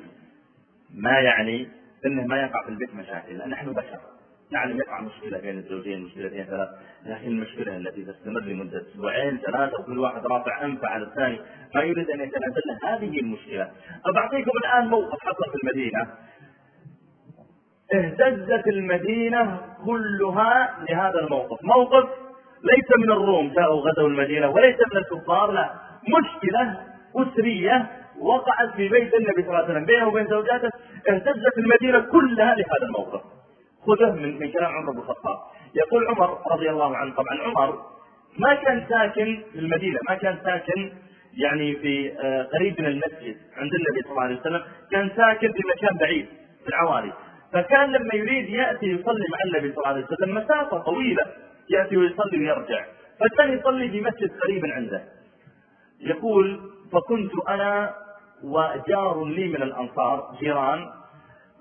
ما يعني إنه ما يقع في البيت مشاكل. نحن بشر. نعلم يقع مشكلة بين الزوجين مشكلتين ثلاث لكن المشكلة التي تستمر لمدة أسبوعين ثلاثة وكل واحد رافع أنفه على الثاني ما يريد أن يتنازل هذه المشكلة. أبعطيكم الآن موقف حصل في المدينة. اهتزت المدينة كلها لهذا الموقف. موقف ليس من الروم جاءوا غزوا المدينة وليس من الكفار لا. مشكلة أسرية وقعت في بيت النبي صلى الله عليه وسلم بينه وبين زوجاته اهتزت المدينة كلها لهذا الموقف. خذه من, من كلام عمر بن الخطاب. يقول عمر رضي الله عنه طبعا عمر ما كان ساكن في المدينة ما كان ساكن يعني في آه، قريب من المسجد عند النبي صلى الله عليه وسلم كان ساكن في مكان بعيد في العوالي فكان لما يريد يأتي يصلي مع النبي صلى الله عليه وسلم مسافة طويلة. يأتي ويصلي ويرجع. فكان يصلي في مسجد قريب عنده. يقول فكنت أنا وجار لي من الأنصار جيران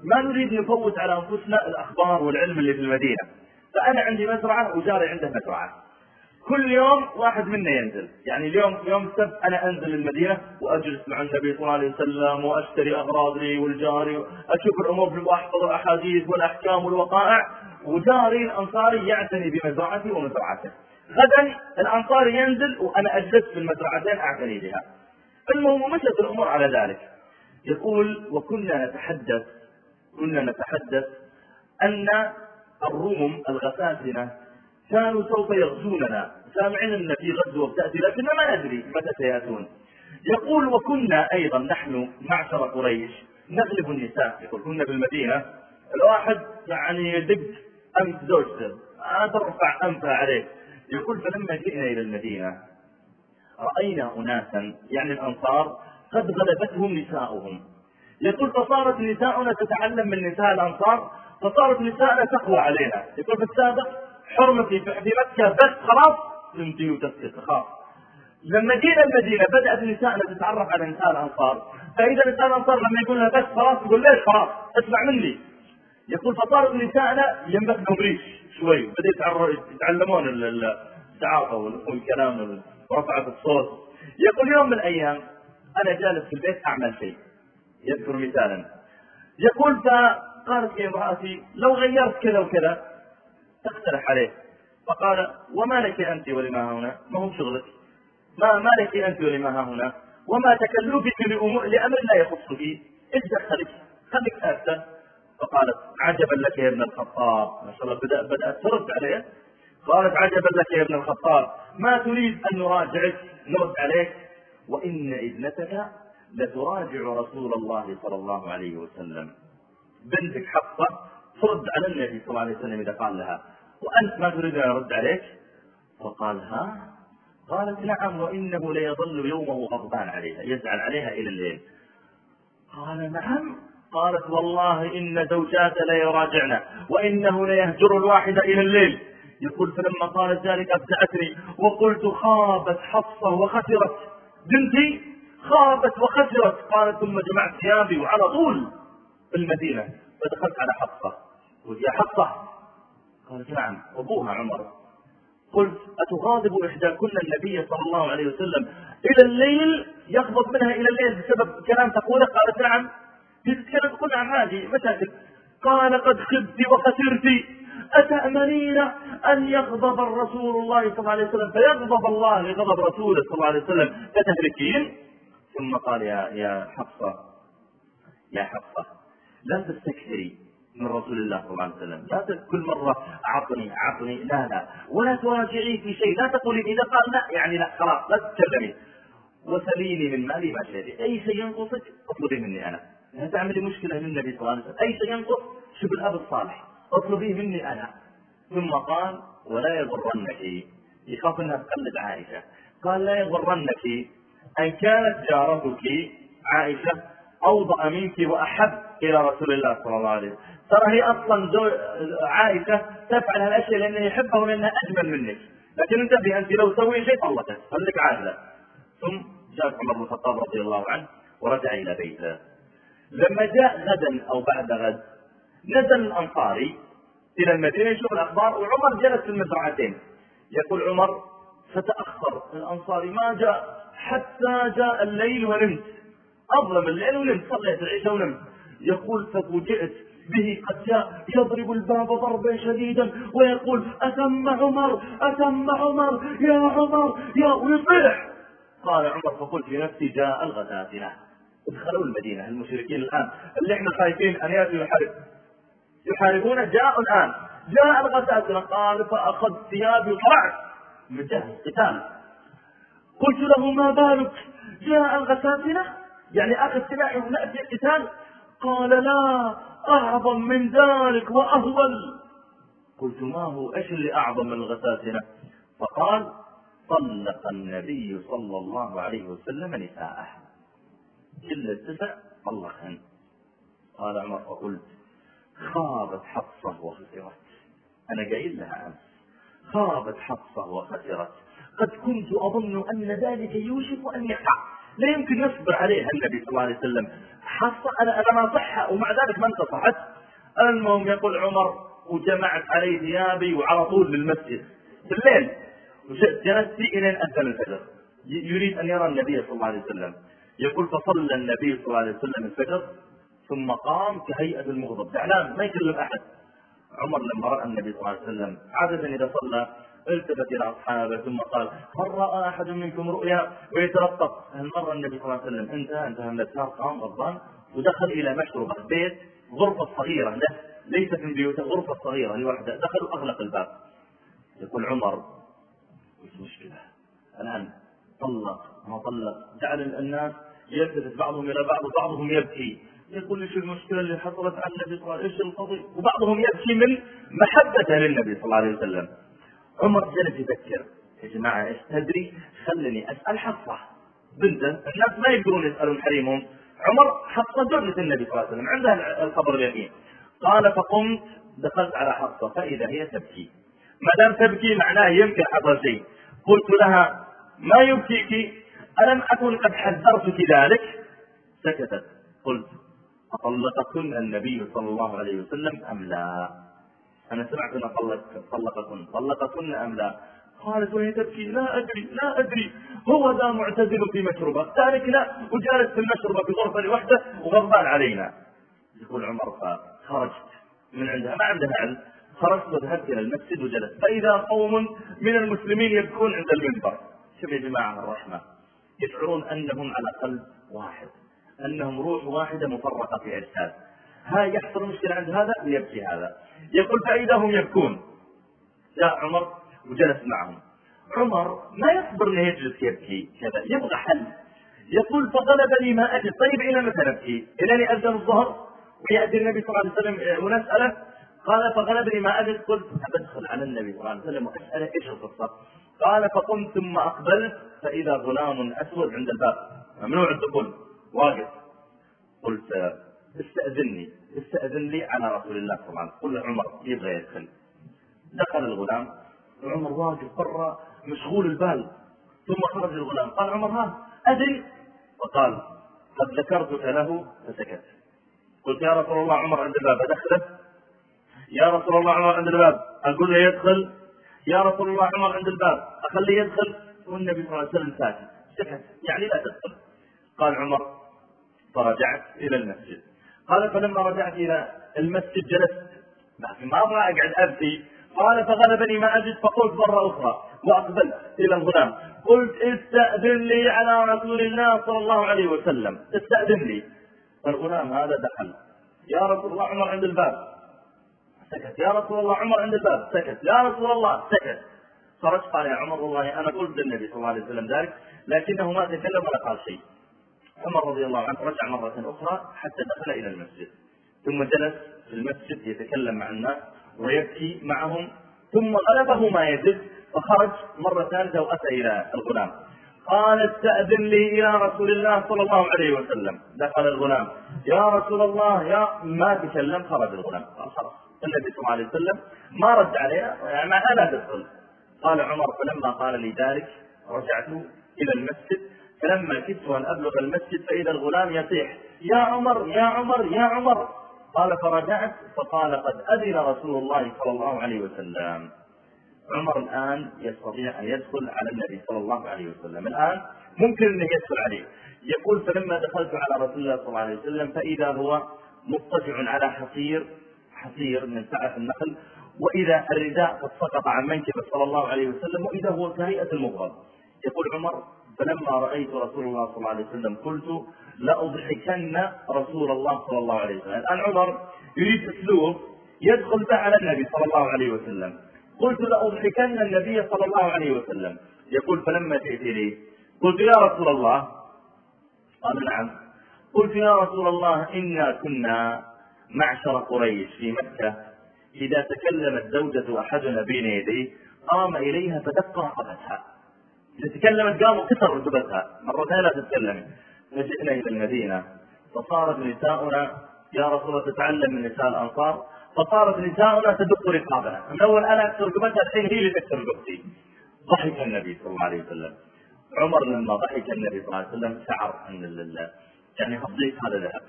ما نريد نفوت على أنفسنا الأخبار والعلم اللي في المدينة. فأنا عندي مزرعة وجاري عنده مزرعة. كل يوم واحد منا ينزل. يعني اليوم يوم السبت أنا أنزل المدينة وأجلس مع النبي صلى الله عليه وسلم وأشتري اغراض لي والجاري أشوف الأمور واحفظ الاحاديث والأحكام والوقائع. وجاري الأنصاري يعتني بمزرعتي ومزرعته. غدا الأنصاري ينزل وأنا أجلس في المزرعتين أعتني بها. المهم مشت الأمور على ذلك. يقول وكنا نتحدث كنا نتحدث أن الروم الغساسنة كانوا سوف يغزوننا. سامعين أن في غزوه بتاتي لكننا ما ندري متى سيأتون. يقول وكنا أيضا نحن معشر قريش نغلب النساء. يقول كنا في المدينة. الواحد يعني يدق انف زوجته. ترفع انفها عليه. يقول فلما جئنا إلى المدينة رأينا اناسا يعني الأنصار قد غلبتهم نساؤهم. يقول فصارت نساؤنا تتعلم من نساء الأنصار فصارت نساءنا تقوى علينا. يقول في السابق حرمتي في مكة بس خلاص تمضي وتسكت خلاص. لما جينا المدينة بدأت نسائنا تتعرف على نساء الأنصار. فإذا نساء الأنصار لما يقول لها بس خلاص تقول ليش خلاص؟ اسمع مني. يقول فصارت نسائنا ينبثهم ريش شوي. بدأوا يتعلمون الدعاقة والكلام ورفعة الصوت. يقول يوم من الأيام أنا جالس في البيت أعمل شيء. يذكر مثالا. يقول فقالت لي امرأتي لو غيرت كذا وكذا تقترح عليه فقال وما لك أنت ولما هنا؟ ما هو شغلك. ما ما لك أنت ولما هنا؟ وما تكلفك لأمر لا يخص فيه إيش دخلك؟ خليك ساكتة فقالت عجبا لك يا ابن الخطاب. ما شاء الله بدأ بدأت ترد عليه. قالت عجبا لك يا ابن الخطاب. ما تريد أن نراجعك؟ نرد عليك. وإن ابنتك لتراجع رسول الله صلى الله عليه وسلم. بنتك حفصة ترد على النبي صلى الله عليه وسلم إذا قال لها. وأنت ما تريد أن أرد عليك؟ فقال ها؟ قالت نعم وإنه ليظل يومه غضبان عليها يزعل عليها إلى الليل. قال نعم. قالت والله إن زوجات لا يراجعنا وإنه ليهجر الواحد إلى الليل. يقول فلما قالت ذلك أبدأتني وقلت خابت حفصة وخسرت. بنتي خابت وخسرت. قالت ثم جمعت ثيابي وعلى طول في المدينة. فدخلت على حفصة. قلت يا حفصة. قالت نعم أبوها عمر. قلت أتغاضب إحداكن النبي صلى الله عليه وسلم إلى الليل يغضب منها إلى الليل بسبب كلام تقوله؟ قالت نعم. تقول نعم عادي مشاكل قال قد خبت وخسرت. أتأمنين أن يغضب الرسول الله صلى الله عليه وسلم؟ فيغضب الله لغضب رسوله صلى الله عليه وسلم. فتهلكين؟ ثم قال يا يا حفصة يا حفصة لا تستكثري من رسول الله صلى الله عليه وسلم. لا كل مرة أعطني أعطني لا لا. ولا تراجعي في شيء. لا تقولي إذا قال لا يعني لا خلاص لا تتكلمي وسليني من مالي ما شئت. أي شيء ينقصك؟ اطلبي مني أنا. لا تعملي مشكلة للنبي صلى الله عليه وسلم أي شيء ينقص شوف الأب الصالح. اطلبيه مني أنا؟ ثم قال ولا يغرنك. يخاف إنها تقلد عائشة. قال لا يغرنك. أن كانت جارتك عائشة اوضأ منك وأحب إلى رسول الله صلى الله عليه وسلم. ترى هي أصلا عائشة تفعل هالأشياء لانها يحبها ولأنها أجمل منك. لكن انتبه أنت لو سوي شيء طلقت خليك عادلة. ثم جاء عمر بن الخطاب رضي الله عنه ورجع إلى بيته. لما جاء غدا أو بعد غد نزل الأنصاري إلى المدينة يشوف الأخبار وعمر جلس في المزرعتين. يقول عمر فتأخر الأنصاري ما جاء حتى جاء الليل ونمت. أظلم الليل ونمت صليت العشاء ونمت. يقول ففوجئت به قد جاء يضرب الباب ضربا شديدا ويقول أتم عمر أتم عمر يا عمر يا ويصيح قال عمر فقلت في نفسي جاء الغداتنا ادخلوا المدينة المشركين الآن. اللي إحنا خايفين أن يأتوا يحارب. يحاربون جاءوا الآن. جاء الغساسنة قال فأخذت ثيابي وطلعت مجهز قتال قلت له ما بالك؟ جاء الغساسنة يعني أخذ سلاحي ونأتي القتال. قال لا أعظم من ذلك وأهول قلت ما هو؟ إيش اللي أعظم من الغساسنة فقال طلق النبي صلى الله عليه وسلم نساءه. إلا التسع طلقهن قال عمر فقلت خابت حفصة وخسرت. أنا قايل لها أمس خابت حفصة وخسرت. قد كنت أظن أن ذلك يوشك أن يقع. لا يمكن يصبر عليها النبي صلى الله عليه وسلم. حفصة أنا أنا ناصحها ومع ذلك ما انتصحت. المهم يقول عمر وجمعت علي ثيابي وعلى طول للمسجد. في الليل جلست إلى أن أذن الفجر. يريد أن يرى النبي صلى الله عليه وسلم. يقول فصلى النبي صلى الله عليه وسلم الفجر ثم قام كهيئة المغضب. زعلان ما يكلم أحد. عمر لما رأى النبي صلى الله عليه وسلم عادة إذا صلى التفت إلى أصحابه ثم قال هل رأى أحد منكم رؤيا؟ ويترقب مر النبي صلى الله عليه وسلم؟ انتهى انتهى من الدار قام غضبان ودخل إلى مشربة بيت غرفة صغيرة له ليست من بيوته غرفة صغيرة لوحده دخل وأغلق الباب. يقول عمر وش مشكلة الآن طلق ما طلق. جعل الناس يلتفت بعضهم إلى بعض وبعضهم يبكي. يقول إيش المشكلة اللي حصلت على النبي صلى الله عليه وسلم إيش القضية وبعضهم يبكي من محبته للنبي صلى الله عليه وسلم. عمر جلس يفكر يا جماعة إيش تدري؟ خلني أسأل حفصة بنته الناس ما يقدرون يسألون حريمهم. عمر حفصة زوجة النبي صلى الله عليه وسلم عندها الخبر اليقين. قال فقمت دخلت على حفصة فإذا هي تبكي. ما دام تبكي معناه يمكن حصل شيء. قلت لها ما يبكيك؟ ألم أكن قد حذرتك ذلك سكتت. قلت أطلقكن النبي صلى الله عليه وسلم أم لا؟ أنا سمعت أن طلقكن طلقكن أم لا؟ قالت وهي تبكي لا أدري لا أدري. هو ذا معتزل في مشربة. تاركنا وجالس في المشربة في غرفة لوحده وغضبان علينا. يقول عمر فخرجت من عندها. ما عندها علم. خرجت وذهبت إلى المسجد وجلست. فإذا قوم من المسلمين يبكون عند المنبر. شوف يا جماعة الرحمة. يشعرون أنهم على قلب واحد أنهم روح واحدة مفرقة في اجساد ها يحصل مشكلة عند هذا ويبكي هذا. يقول فإذا هم يبكون؟ جاء عمر وجلس معهم. عمر ما يصبر انه يجلس يبكي كذا يبغى حل. يقول فغلبني ما أجد. طيب إلى متى نبكي؟ إلى أن اذن الظهر ويأتي النبي صلى الله عليه وسلم ونساله قال فغلبني ما أجد. قلت أدخل على النبي صلى الله عليه وسلم وأسأله إيش القصة؟ قال فقمت ثم أقبلت فإذا غلام أسود عند الباب. ممنوع الدخول. واقف قلت استأذني. استأذن لي على رسول الله صلى الله عليه وسلم. قل عمر يبغى يدخل دخل الغلام. وعمر واقف برا مشغول البال. ثم خرج الغلام. قال عمر ها أدري. وقال قد ذكرتك له فسكت. قلت يا رسول الله عمر عند الباب. أدخله؟ يا رسول الله عمر عند الباب. أقول له يدخل؟ يا رسول الله عمر عند الباب أخليه يدخل والنبي صلى الله عليه وسلم ساكت يعني لا تدخل. قال عمر فرجعت إلى المسجد. قال فلما رجعت إلى المسجد جلست. ما أبغى أقعد أبكي. قال فغلبني ما أجد. فقلت مرة أخرى وأقبلت إلى الغلام. قلت استأذن لي على رسول الله صلى الله عليه وسلم. استأذن لي. فالغلام هذا دخل. يا رسول الله عمر عند الباب. سكت. يا رسول الله عمر عند الباب سكت. يا رسول الله سكت. خرج قال يا عمر والله أنا قلت للنبي صلى الله عليه وسلم ذلك لكنه ما تكلم ولا قال شيء. عمر رضي الله عنه رجع مرة أخرى حتى دخل إلى المسجد. ثم جلس في المسجد يتكلم مع الناس ويبكي معهم. ثم غلبه ما يجد فخرج مرة ثالثة وأتى إلى الغلام. قال استأذن لي إلى رسول الله صلى الله عليه وسلم. دخل الغلام. يا رسول الله يا ما تكلم خرج الغلام. قال خلاص. النبي صلى الله عليه وسلم ما رد عليه يعني ما لا تدخل قال عمر فلما قال لي ذلك رجعت إلى المسجد. فلما كدت أن أبلغ المسجد فإذا الغلام يصيح يا عمر يا عمر يا عمر. قال فرجعت. فقال قد أذن رسول الله صلى الله عليه وسلم. عمر الآن يستطيع أن يدخل على النبي صلى الله عليه وسلم. الآن ممكن أنه يدخل عليه. يقول فلما دخلت على رسول الله صلى الله عليه وسلم فإذا هو مضطجع على حصير حصير من سعة النخل وإذا الرداء قد سقط عن منكبه صلى الله عليه وسلم وإذا هو كهيئة المغرب. يقول عمر فلما رأيت رسول الله صلى الله عليه وسلم قلت لأضحكن رسول الله صلى الله عليه وسلم. الآن عمر يريد أسلوب يدخل به على النبي صلى الله عليه وسلم. قلت لأضحكن النبي صلى الله عليه وسلم. يقول فلما جئت لي قلت يا رسول الله. قال نعم. قلت يا رسول الله إنا كنا معشر قريش في مكة. إذا تكلمت زوجة أحدنا بين يديه قام إليها فدق رقبتها إذا تكلمت قام وكسر رقبتها مرتين لا تتكلم. فجئنا إلى المدينة. فصارت نساؤنا يا رسول الله تتعلم من نساء الأنصار. فصارت نساؤنا تدق رقابنا من أول أنا أكسر رقبتها الحين هي اللي تكسر رقبتي ضحك النبي صلى الله عليه وسلم. عمر لما ضحك النبي صلى الله عليه وسلم شعر أن يعني هضيت هذا ذهب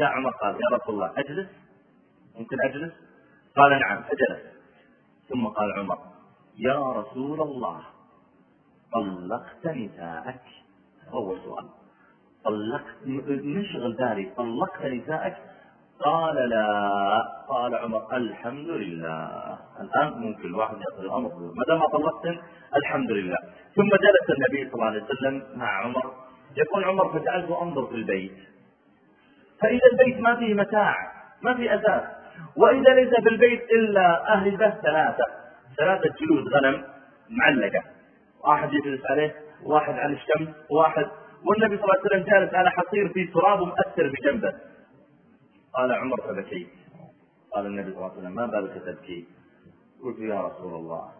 جاء عمر قال يا رسول الله أجلس؟ ممكن أجلس؟ قال نعم فجلس ثم قال عمر يا رسول الله طلقت نساءك. أول سؤال طلقت نشغل بالي طلقت نساءك؟ قال لا. قال عمر الحمد لله. الآن ممكن الواحد يأخذ الأمر ما دام طلقت الحمد لله. ثم جلس النبي صلى الله عليه وسلم مع عمر. يقول عمر فجعلت أنظر في البيت. فإذا البيت ما فيه متاع ما فيه أثاث وإذا ليس في البيت إلا أهل به ثلاثة. ثلاثة جلود غنم معلقة. واحد يجلس عليه واحد على الشمس واحد. والنبي صلى الله عليه وسلم جالس على حصير في تراب مؤثر بجنبه. قال عمر فبكيت قال النبي صلى الله عليه وسلم ما بالك تبكي؟ قلت يا رسول الله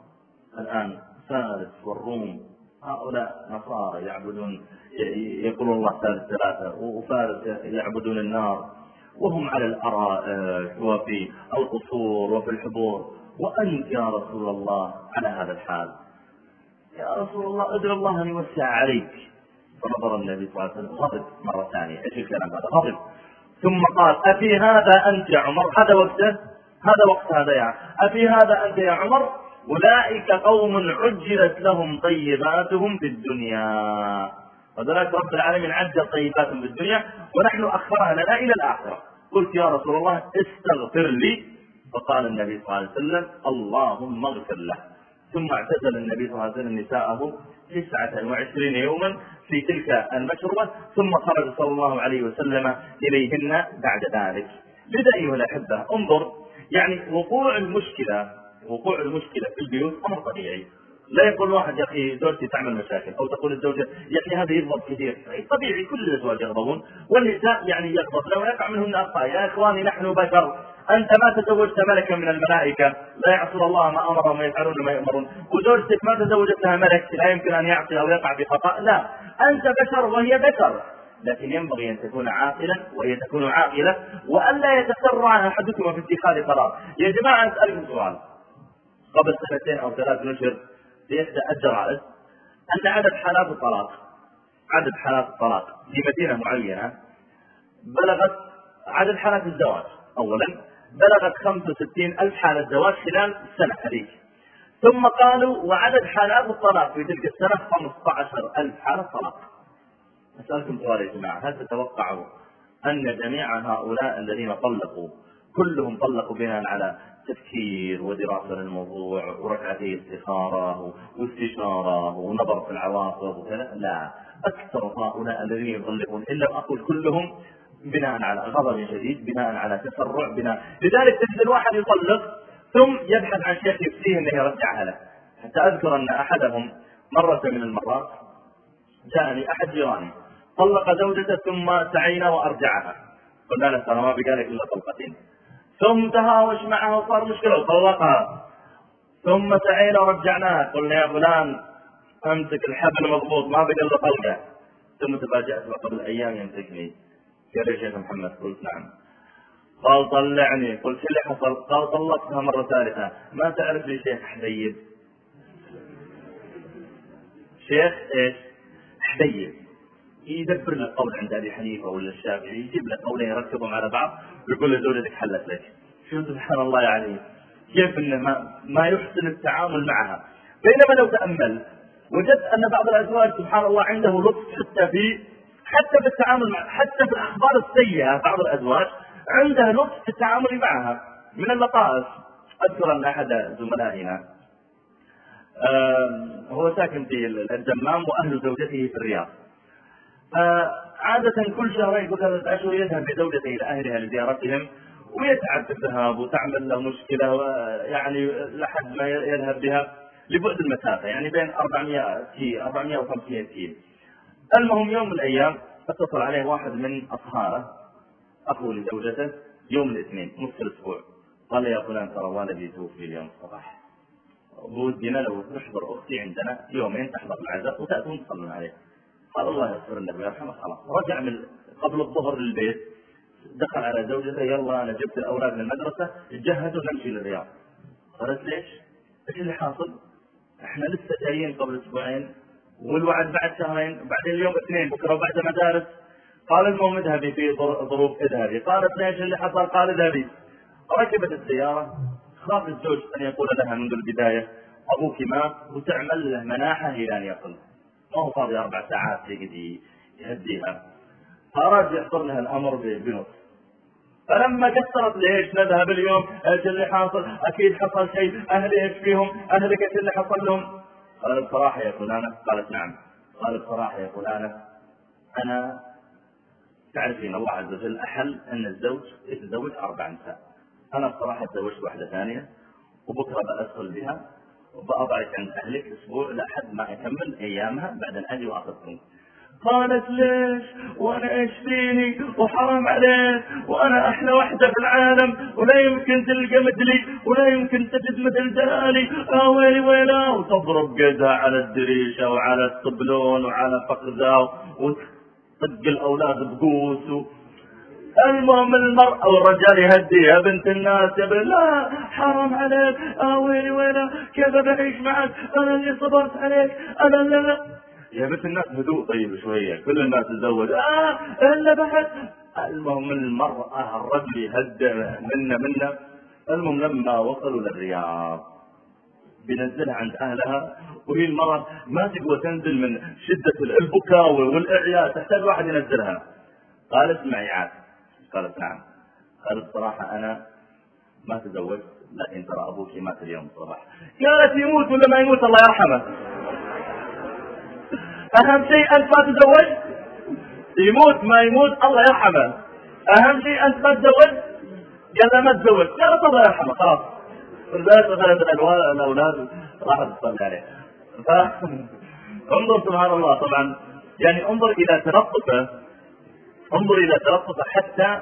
الآن فارس والروم هؤلاء نصارى يعبدون يقولون الله ثالث ثلاثة وفارس يعبدون النار. وهم على الأرائك وفي القصور وفي الحبور. وأنت يا رسول الله على هذا الحال. يا رسول الله ادعو الله أن يوسع عليك. فنظر النبي صلى الله عليه وسلم غضب مرة ثانية. إيش الكلام هذا؟ غضب. ثم قال أفي هذا أنت يا عمر؟ هذا وقته؟ هذا وقت هذا يا أفي هذا أنت يا عمر؟ أولئك قوم عجلت لهم طيباتهم في الدنيا. وذلك رب العالمين عجل طيباتهم في الدنيا ونحن أخرها لنا إلى الآخرة. قلت يا رسول الله استغفر لي. فقال النبي صلى الله عليه وسلم اللهم اغفر له. ثم اعتزل النبي صلى الله عليه وسلم نساءه تسعة وعشرين يوما في تلك المشروبة ثم خرج صلى الله عليه وسلم إليهن بعد ذلك. لذا ايها الأحبة انظر يعني وقوع المشكلة وقوع المشكلة في البيوت أمر طبيعي. لا يقول واحد يا أخي زوجتي تعمل مشاكل. أو تقول الزوجه يا أخي هذا يغضب كثير. طبيعي كل الأزواج يغضبون والنساء يعني يغضبن ويقع منهن أخطاء يا إخواني نحن بشر. أنت ما تزوجت ملكا من الملائكة. لا يعصون الله ما أمرهم ويفعلون ما يؤمرون. وزوجتك ما تزوجتها ملك لا يمكن أن يعصي أو يقع بخطأ. لا أنت بشر وهي بشر. لكن ينبغي أن تكون عاقلا وهي تكون عاقلة والا يتسرع احدكما في اتخاذ قرار. يا جماعة أسألكم سؤال. قبل سنتين أو ثلاث نشر احدى الجرائد أن عدد حالات الطلاق عدد حالات الطلاق في مدينة معينة بلغت عدد حالات الزواج. اولا بلغت 65 ألف حالة زواج خلال السنة هذيك ثم قالوا وعدد حالات الطلاق في تلك السنة 15 ألف حالة طلاق أسألكم سؤال يا جماعة هل تتوقعوا أن جميع هؤلاء الذين طلقوا كلهم طلقوا بناء على تفكير ودراسة للموضوع وركعتي استخارة واستشارة ونظر في العواقب وكذا لا. أكثر هؤلاء الذين يطلقون إن لم أقل كلهم بناء على غضب شديد بناء على تسرع بناء. لذلك تجد الواحد يطلق ثم يبحث عن شيخ يفتيه إنه يرجعها له. حتى أذكر أن أحدهم مرة من المرات جاءني أحد جيراني طلق زوجته ثم سعينا وأرجعها. قلنا له ترى ما بقالك إلا طلقتين. ثم تهاوش معها وصار مشكلة وطلقها ثم سعينا ورجعناها قلنا يا فلان أمسك الحبل مضبوط ما بقى إلا طلقه ثم تفاجأت قبل أيام يمسكني قال يا شيخ محمد قلت نعم. قال طلعني. قلت اللي حصل؟ قال طلقتها مرة ثالثة. ما تعرف لي شيخ حديد؟ شيخ إيش؟ حديد. يدبر لك قول عند أبي حنيفة ولا الشافعي يجيب لك قولين يركبهم على بعض ويقول لزوجتك حلت لك. شوف سبحان الله يعني كيف إنه ما, ما يحسن التعامل معها. بينما لو تأمل وجدت أن بعض الأزواج سبحان الله عنده لطف حتى في حتى في التعامل مع حتى في الأخبار السيئة بعض الأزواج عنده لطف في التعامل معها. من اللطائف أذكر أن أحد زملائنا هو ساكن في الدمام وأهل زوجته في الرياض. عادة كل شهرين كل ثلاثة أشهر يذهب بزوجته إلى أهلها لزيارتهم ويتعب في الذهاب وتعمل له مشكلة يعني لحد ما يذهب بها لبعد المسافة يعني بين 400 كيلو 400 و 500 كيلو. المهم يوم من الأيام اتصل عليه واحد من اصهاره أخو لزوجته يوم الاثنين نصف الأسبوع. قال يا فلان ترى والدي توفي اليوم الصباح. بودنا لو تحضر أختي عندنا يومين تحضر العزاء وتأتون تصلون عليه. قال الله يغفر له ويرحمه. خلاص. رجع من قبل الظهر للبيت دخل على زوجته يلا أنا جبت الاولاد من المدرسة جهزوا نمشي للرياض. قالت ليش؟ إيش اللي حاصل؟ إحنا لسه جايين قبل أسبوعين والوعد بعد شهرين بعدين اليوم اثنين بكرة بعد مدارس. قال المهم اذهبي في ظروف اذهبي. قالت ليش اللي حصل قال اذهبي. ركبت السيارة خاف الزوج أن يقول لها منذ البداية أبوك مات وتعمل له مناحة إلى ان يصل ما هو فاضي أربع ساعات يقعد يهديها. فأراد يحصل لها الامر بنص فلما قصرت ليش نذهب اليوم؟ إيش اللي حاصل؟ أكيد حصل شيء. أهلي إيش فيهم اهلك إيش اللي حصل لهم؟ قال بصراحة يا فلانة. قالت نعم. قال بصراحة يا فلانة أنا تعرفين الله عز وجل أحل أن الزوج يتزوج أربع نساء. أنا بصراحة تزوجت واحدة ثانية وبكرة بأدخل بها. وبأضعك عند أهلك أسبوع لحد ما أكمل أيامها بعدين أجي وأخذكم. قالت ليش؟ وأنا إيش فيني؟ وحرام عليك. وأنا أحلى وحدة في العالم. ولا يمكن تلقى مثلي. ولا يمكن تجد مثل جلالي. آه ويلي ويلا. وتضرب قدها على الدريشة وعلى الطبلون وعلى فخذها وتطق الأولاد بقوس المهم المرأة والرجال يهديها بنت الناس يا بنت لا حرام عليك. آه ويلي ويلا كيف بعيش معك؟ أنا اللي صبرت عليك. أنا اللي يا بنت الناس هدوء طيب شوية. كل الناس تزوج. آه إلا بعد. المهم المرأة الرجل يهدى منا منا. المهم لما وصلوا للرياض بينزلها عند أهلها. وهي المرأة ما تقوى تنزل من شدة البكاء والإعياء. تحتاج واحد ينزلها. قالت معي عاد. قالت نعم قالت صراحة أنا ما تزوجت لكن ترى أبوك مات اليوم الصباح قالت يموت ولا ما يموت الله يرحمه. أهم شيء أنت ما تزوج يموت ما يموت الله يرحمه. أهم شيء أنت ما تزوج قال ما تزوج قال الله يرحمه خلاص. دخلت الأولاد راحت تصلي عليه. ف انظر سبحان الله طبعا يعني انظر إلى تلطفه انظر إلى تلطفه حتى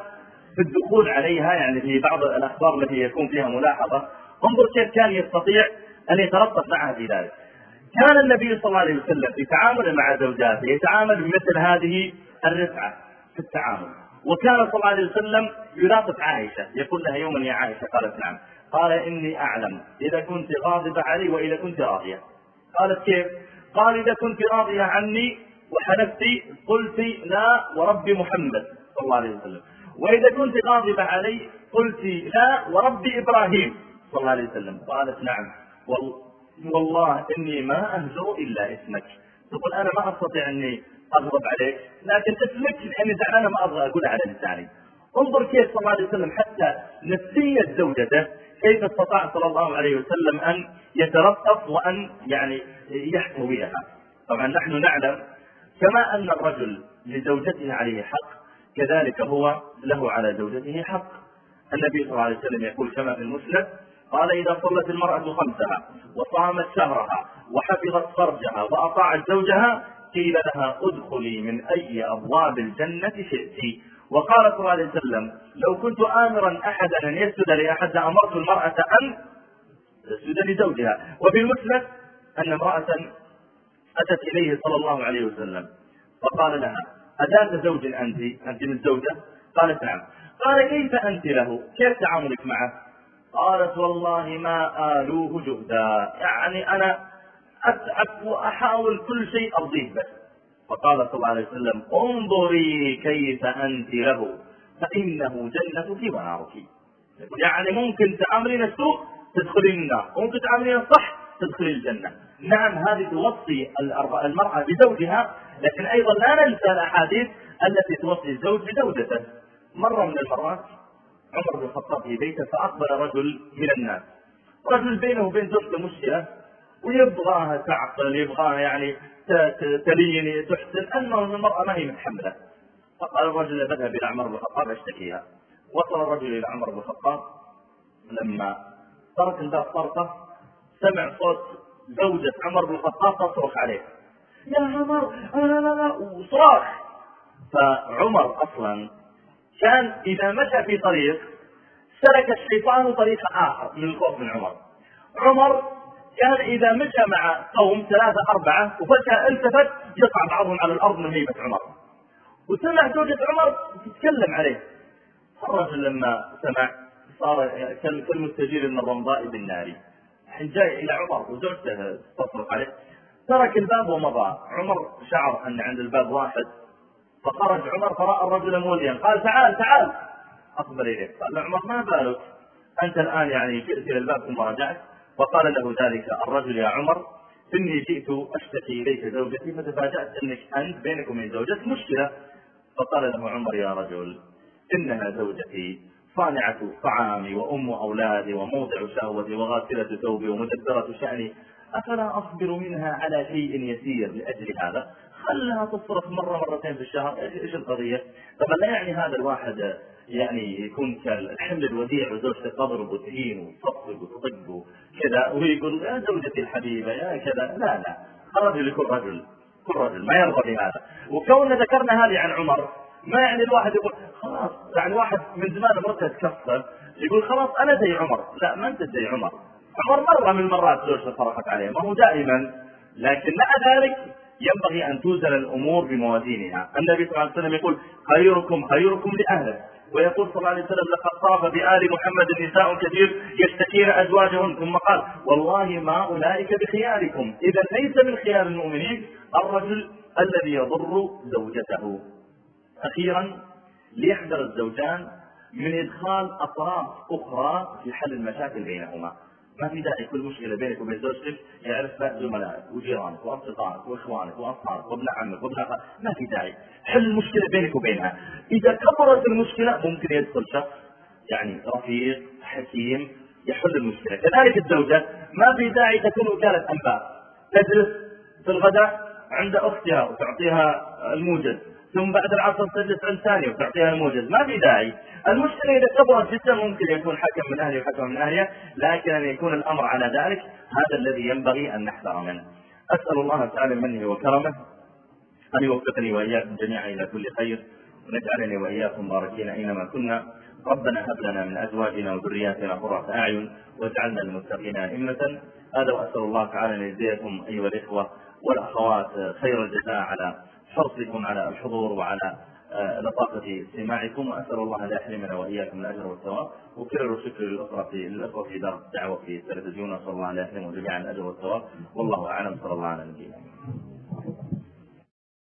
في الدخول عليها يعني في بعض الأخبار التي يكون فيها ملاحظة. انظر كيف كان يستطيع أن يتلطف معها في ذلك. كان النبي صلى الله عليه وسلم في تعامله مع زوجاته يتعامل بمثل هذه الرفعة في التعامل. وكان صلى الله عليه وسلم يلاطف عائشة يقول لها يوما يا عائشة؟ قالت نعم. قال إني أعلم إذا كنت غاضبة علي وإذا كنت راضية. قالت كيف؟ قال إذا كنت راضية عني وحلفت قلت لا ورب محمد صلى الله عليه وسلم. وإذا كنت غاضبه علي قلت لا ورب إبراهيم صلى الله عليه وسلم. قالت نعم. والله إني ما اهجر إلا اسمك تقول أنا ما أستطيع أني أغضب عليك لكن اسمك لأني زعلانه ما أبغى اقولها على لساني. انظر كيف صلى الله عليه وسلم حتى نفسيه زوجته كيف استطاع صلى الله عليه وسلم أن يترقص وأن يعني يحتويها. طبعا نحن نعلم كما أن الرجل لزوجته عليه حق كذلك هو له على زوجته حق. النبي صلى الله عليه وسلم يقول كما في المسند قال إذا صلت المرأة خمسها وصامت شهرها وحفظت فرجها وأطاعت زوجها قيل لها ادخلي من أي أبواب الجنة شئت. وقال صلى الله عليه وسلم لو كنت آمرا أحدا أن يسجد لأحد أمرت المرأة أن تسجد لزوجها. وفي المسند أن امرأة أتت إليه صلى الله عليه وسلم. فقال لها أذات زوج أنت أنت من زوجة قالت نعم. قال كيف أنت له؟ كيف تعاملك معه؟ قالت والله ما آلوه جهدا. يعني أنا أتعب وأحاول كل شيء أرضيه بس. فقال صلى الله عليه وسلم انظري كيف أنت له فإنه جنتك ونارك. يعني ممكن تعاملين السوء تدخلين النار ممكن تعاملين الصح تدخلين الجنة. نعم هذه توصي المرأة بزوجها لكن أيضا لا ننسى الأحاديث التي توصي الزوج بزوجته مرة من المرات عمر بن الخطاب في بيته فأقبل رجل من الناس. رجل بينه وبين زوجته مشكلة ويبغاها تعقل يبغاها يعني تلين تحسن انه المرأة ما هي متحملة. فقال الرجل اذهب إلى عمر بن الخطاب اشتكيها وصل الرجل إلى عمر بن الخطاب لما ترك الباب طرقه سمع صوت زوجة عمر بن الخطاب تصرخ عليه. يا عمر لا لا لا وصراخ فعمر أصلا كان إذا مشى في طريق سلك الشيطان طريقا آخر من الخوف من عمر. عمر كان إذا مشى مع قوم ثلاثة أربعة وفجأة التفت يقع بعضهم على الأرض من هيبة عمر. وسمع زوجة عمر تتكلم عليه. الرجل لما سمع صار كالمستجير من الرمضاء بالنار. الحين جاي إلى عمر وزوجته تصرخ عليه. ترك الباب ومضى. عمر شعر أن عند الباب واحد. فخرج عمر فرأى الرجل موليا قال تعال تعال. اقبل اليه قال عمر ما بالك. أنت الآن يعني جئت إلى الباب ثم رجعت. فقال له ذلك الرجل يا عمر إني جئت أشتكي إليك زوجتي فتفاجأت أنك أنت بينك وبين زوجتك مشكلة. فقال له عمر يا رجل إنها زوجتي صانعة طعامي وأم أولادي وموضع شهوتي وغاسلة ثوبي ومدبرة شأني أفلا أصبر منها على شيء يسير لأجل هذا؟ خلها تصرف مرة مرتين في الشهر إيش القضية؟ طبعا لا يعني هذا الواحد يعني يكون كالحمل الوديع وزوجته تضرب وتهين وتصفق وتطق كذا ويقول يا زوجتي الحبيبة يا كذا. لا لا. الرجل يكون رجل كل رجل ما يرضى بهذا. وكون ذكرنا هذه عن عمر ما يعني الواحد يقول خلاص. يعني واحد من زمان مرته تكسر يقول خلاص أنا زي عمر. لا ما أنت زي عمر. عمر مرة من المرات زوجته صرخت عليه ما هو دائما. لكن مع ذلك ينبغي أن توزن الأمور بموازينها. النبي صلى الله عليه وسلم يقول خيركم خيركم لأهله. ويقول صلى الله عليه وسلم لقد طاف بآل محمد نساء كثير يشتكين أزواجهن. ثم قال والله ما أولئك بخياركم. إذا ليس من خيار المؤمنين الرجل الذي يضر زوجته. أخيرا ليحذر الزوجان من إدخال أطراف أخرى في حل المشاكل بينهما. ما في داعي كل مشكلة بينك وبين زوجتك يعرف بها زملائك وجيرانك وأصدقائك وإخوانك وأصحابك وابن عمك وابن أخوك ما في داعي. حل المشكلة بينك وبينها. إذا كبرت المشكلة ممكن يدخل شخص يعني رفيق حكيم يحل المشكلة. كذلك الزوجة ما في داعي تكون وكالة أنباء. تجلس في الغداء عند أختها وتعطيها الموجز. ثم بعد العصر تجلس عند ثانية وتعطيها الموجز. ما في داعي. المشكلة إذا كبرت جدا ممكن يكون حكم من اهله وحكم من اهلها لكن أن يكون الأمر على ذلك هذا الذي ينبغي أن نحذر منه. أسأل الله تعالى منه وكرمه أن يوفقني وإياكم جميعا إلى كل خير ونجعلني وإياكم باركين أينما كنا. ربنا هب لنا من أزواجنا وذرياتنا قرة أعين واجعلنا للمتقين أئمة. هذا وأسأل الله تعالى أن يجزيكم أيها الإخوة والأخوات خير الجزاء على حرصكم على الحضور وعلى آه، لطافة استماعكم وأسأل الله أن يحرمنا وإياكم الأجر والثواب وكرر الشكر للأسرة للأسرة في دار الدعوة في التلفزيون وأسأل الله أن يحرمهم جميعا الأجر والثواب. والله أعلم صلى الله على نبينا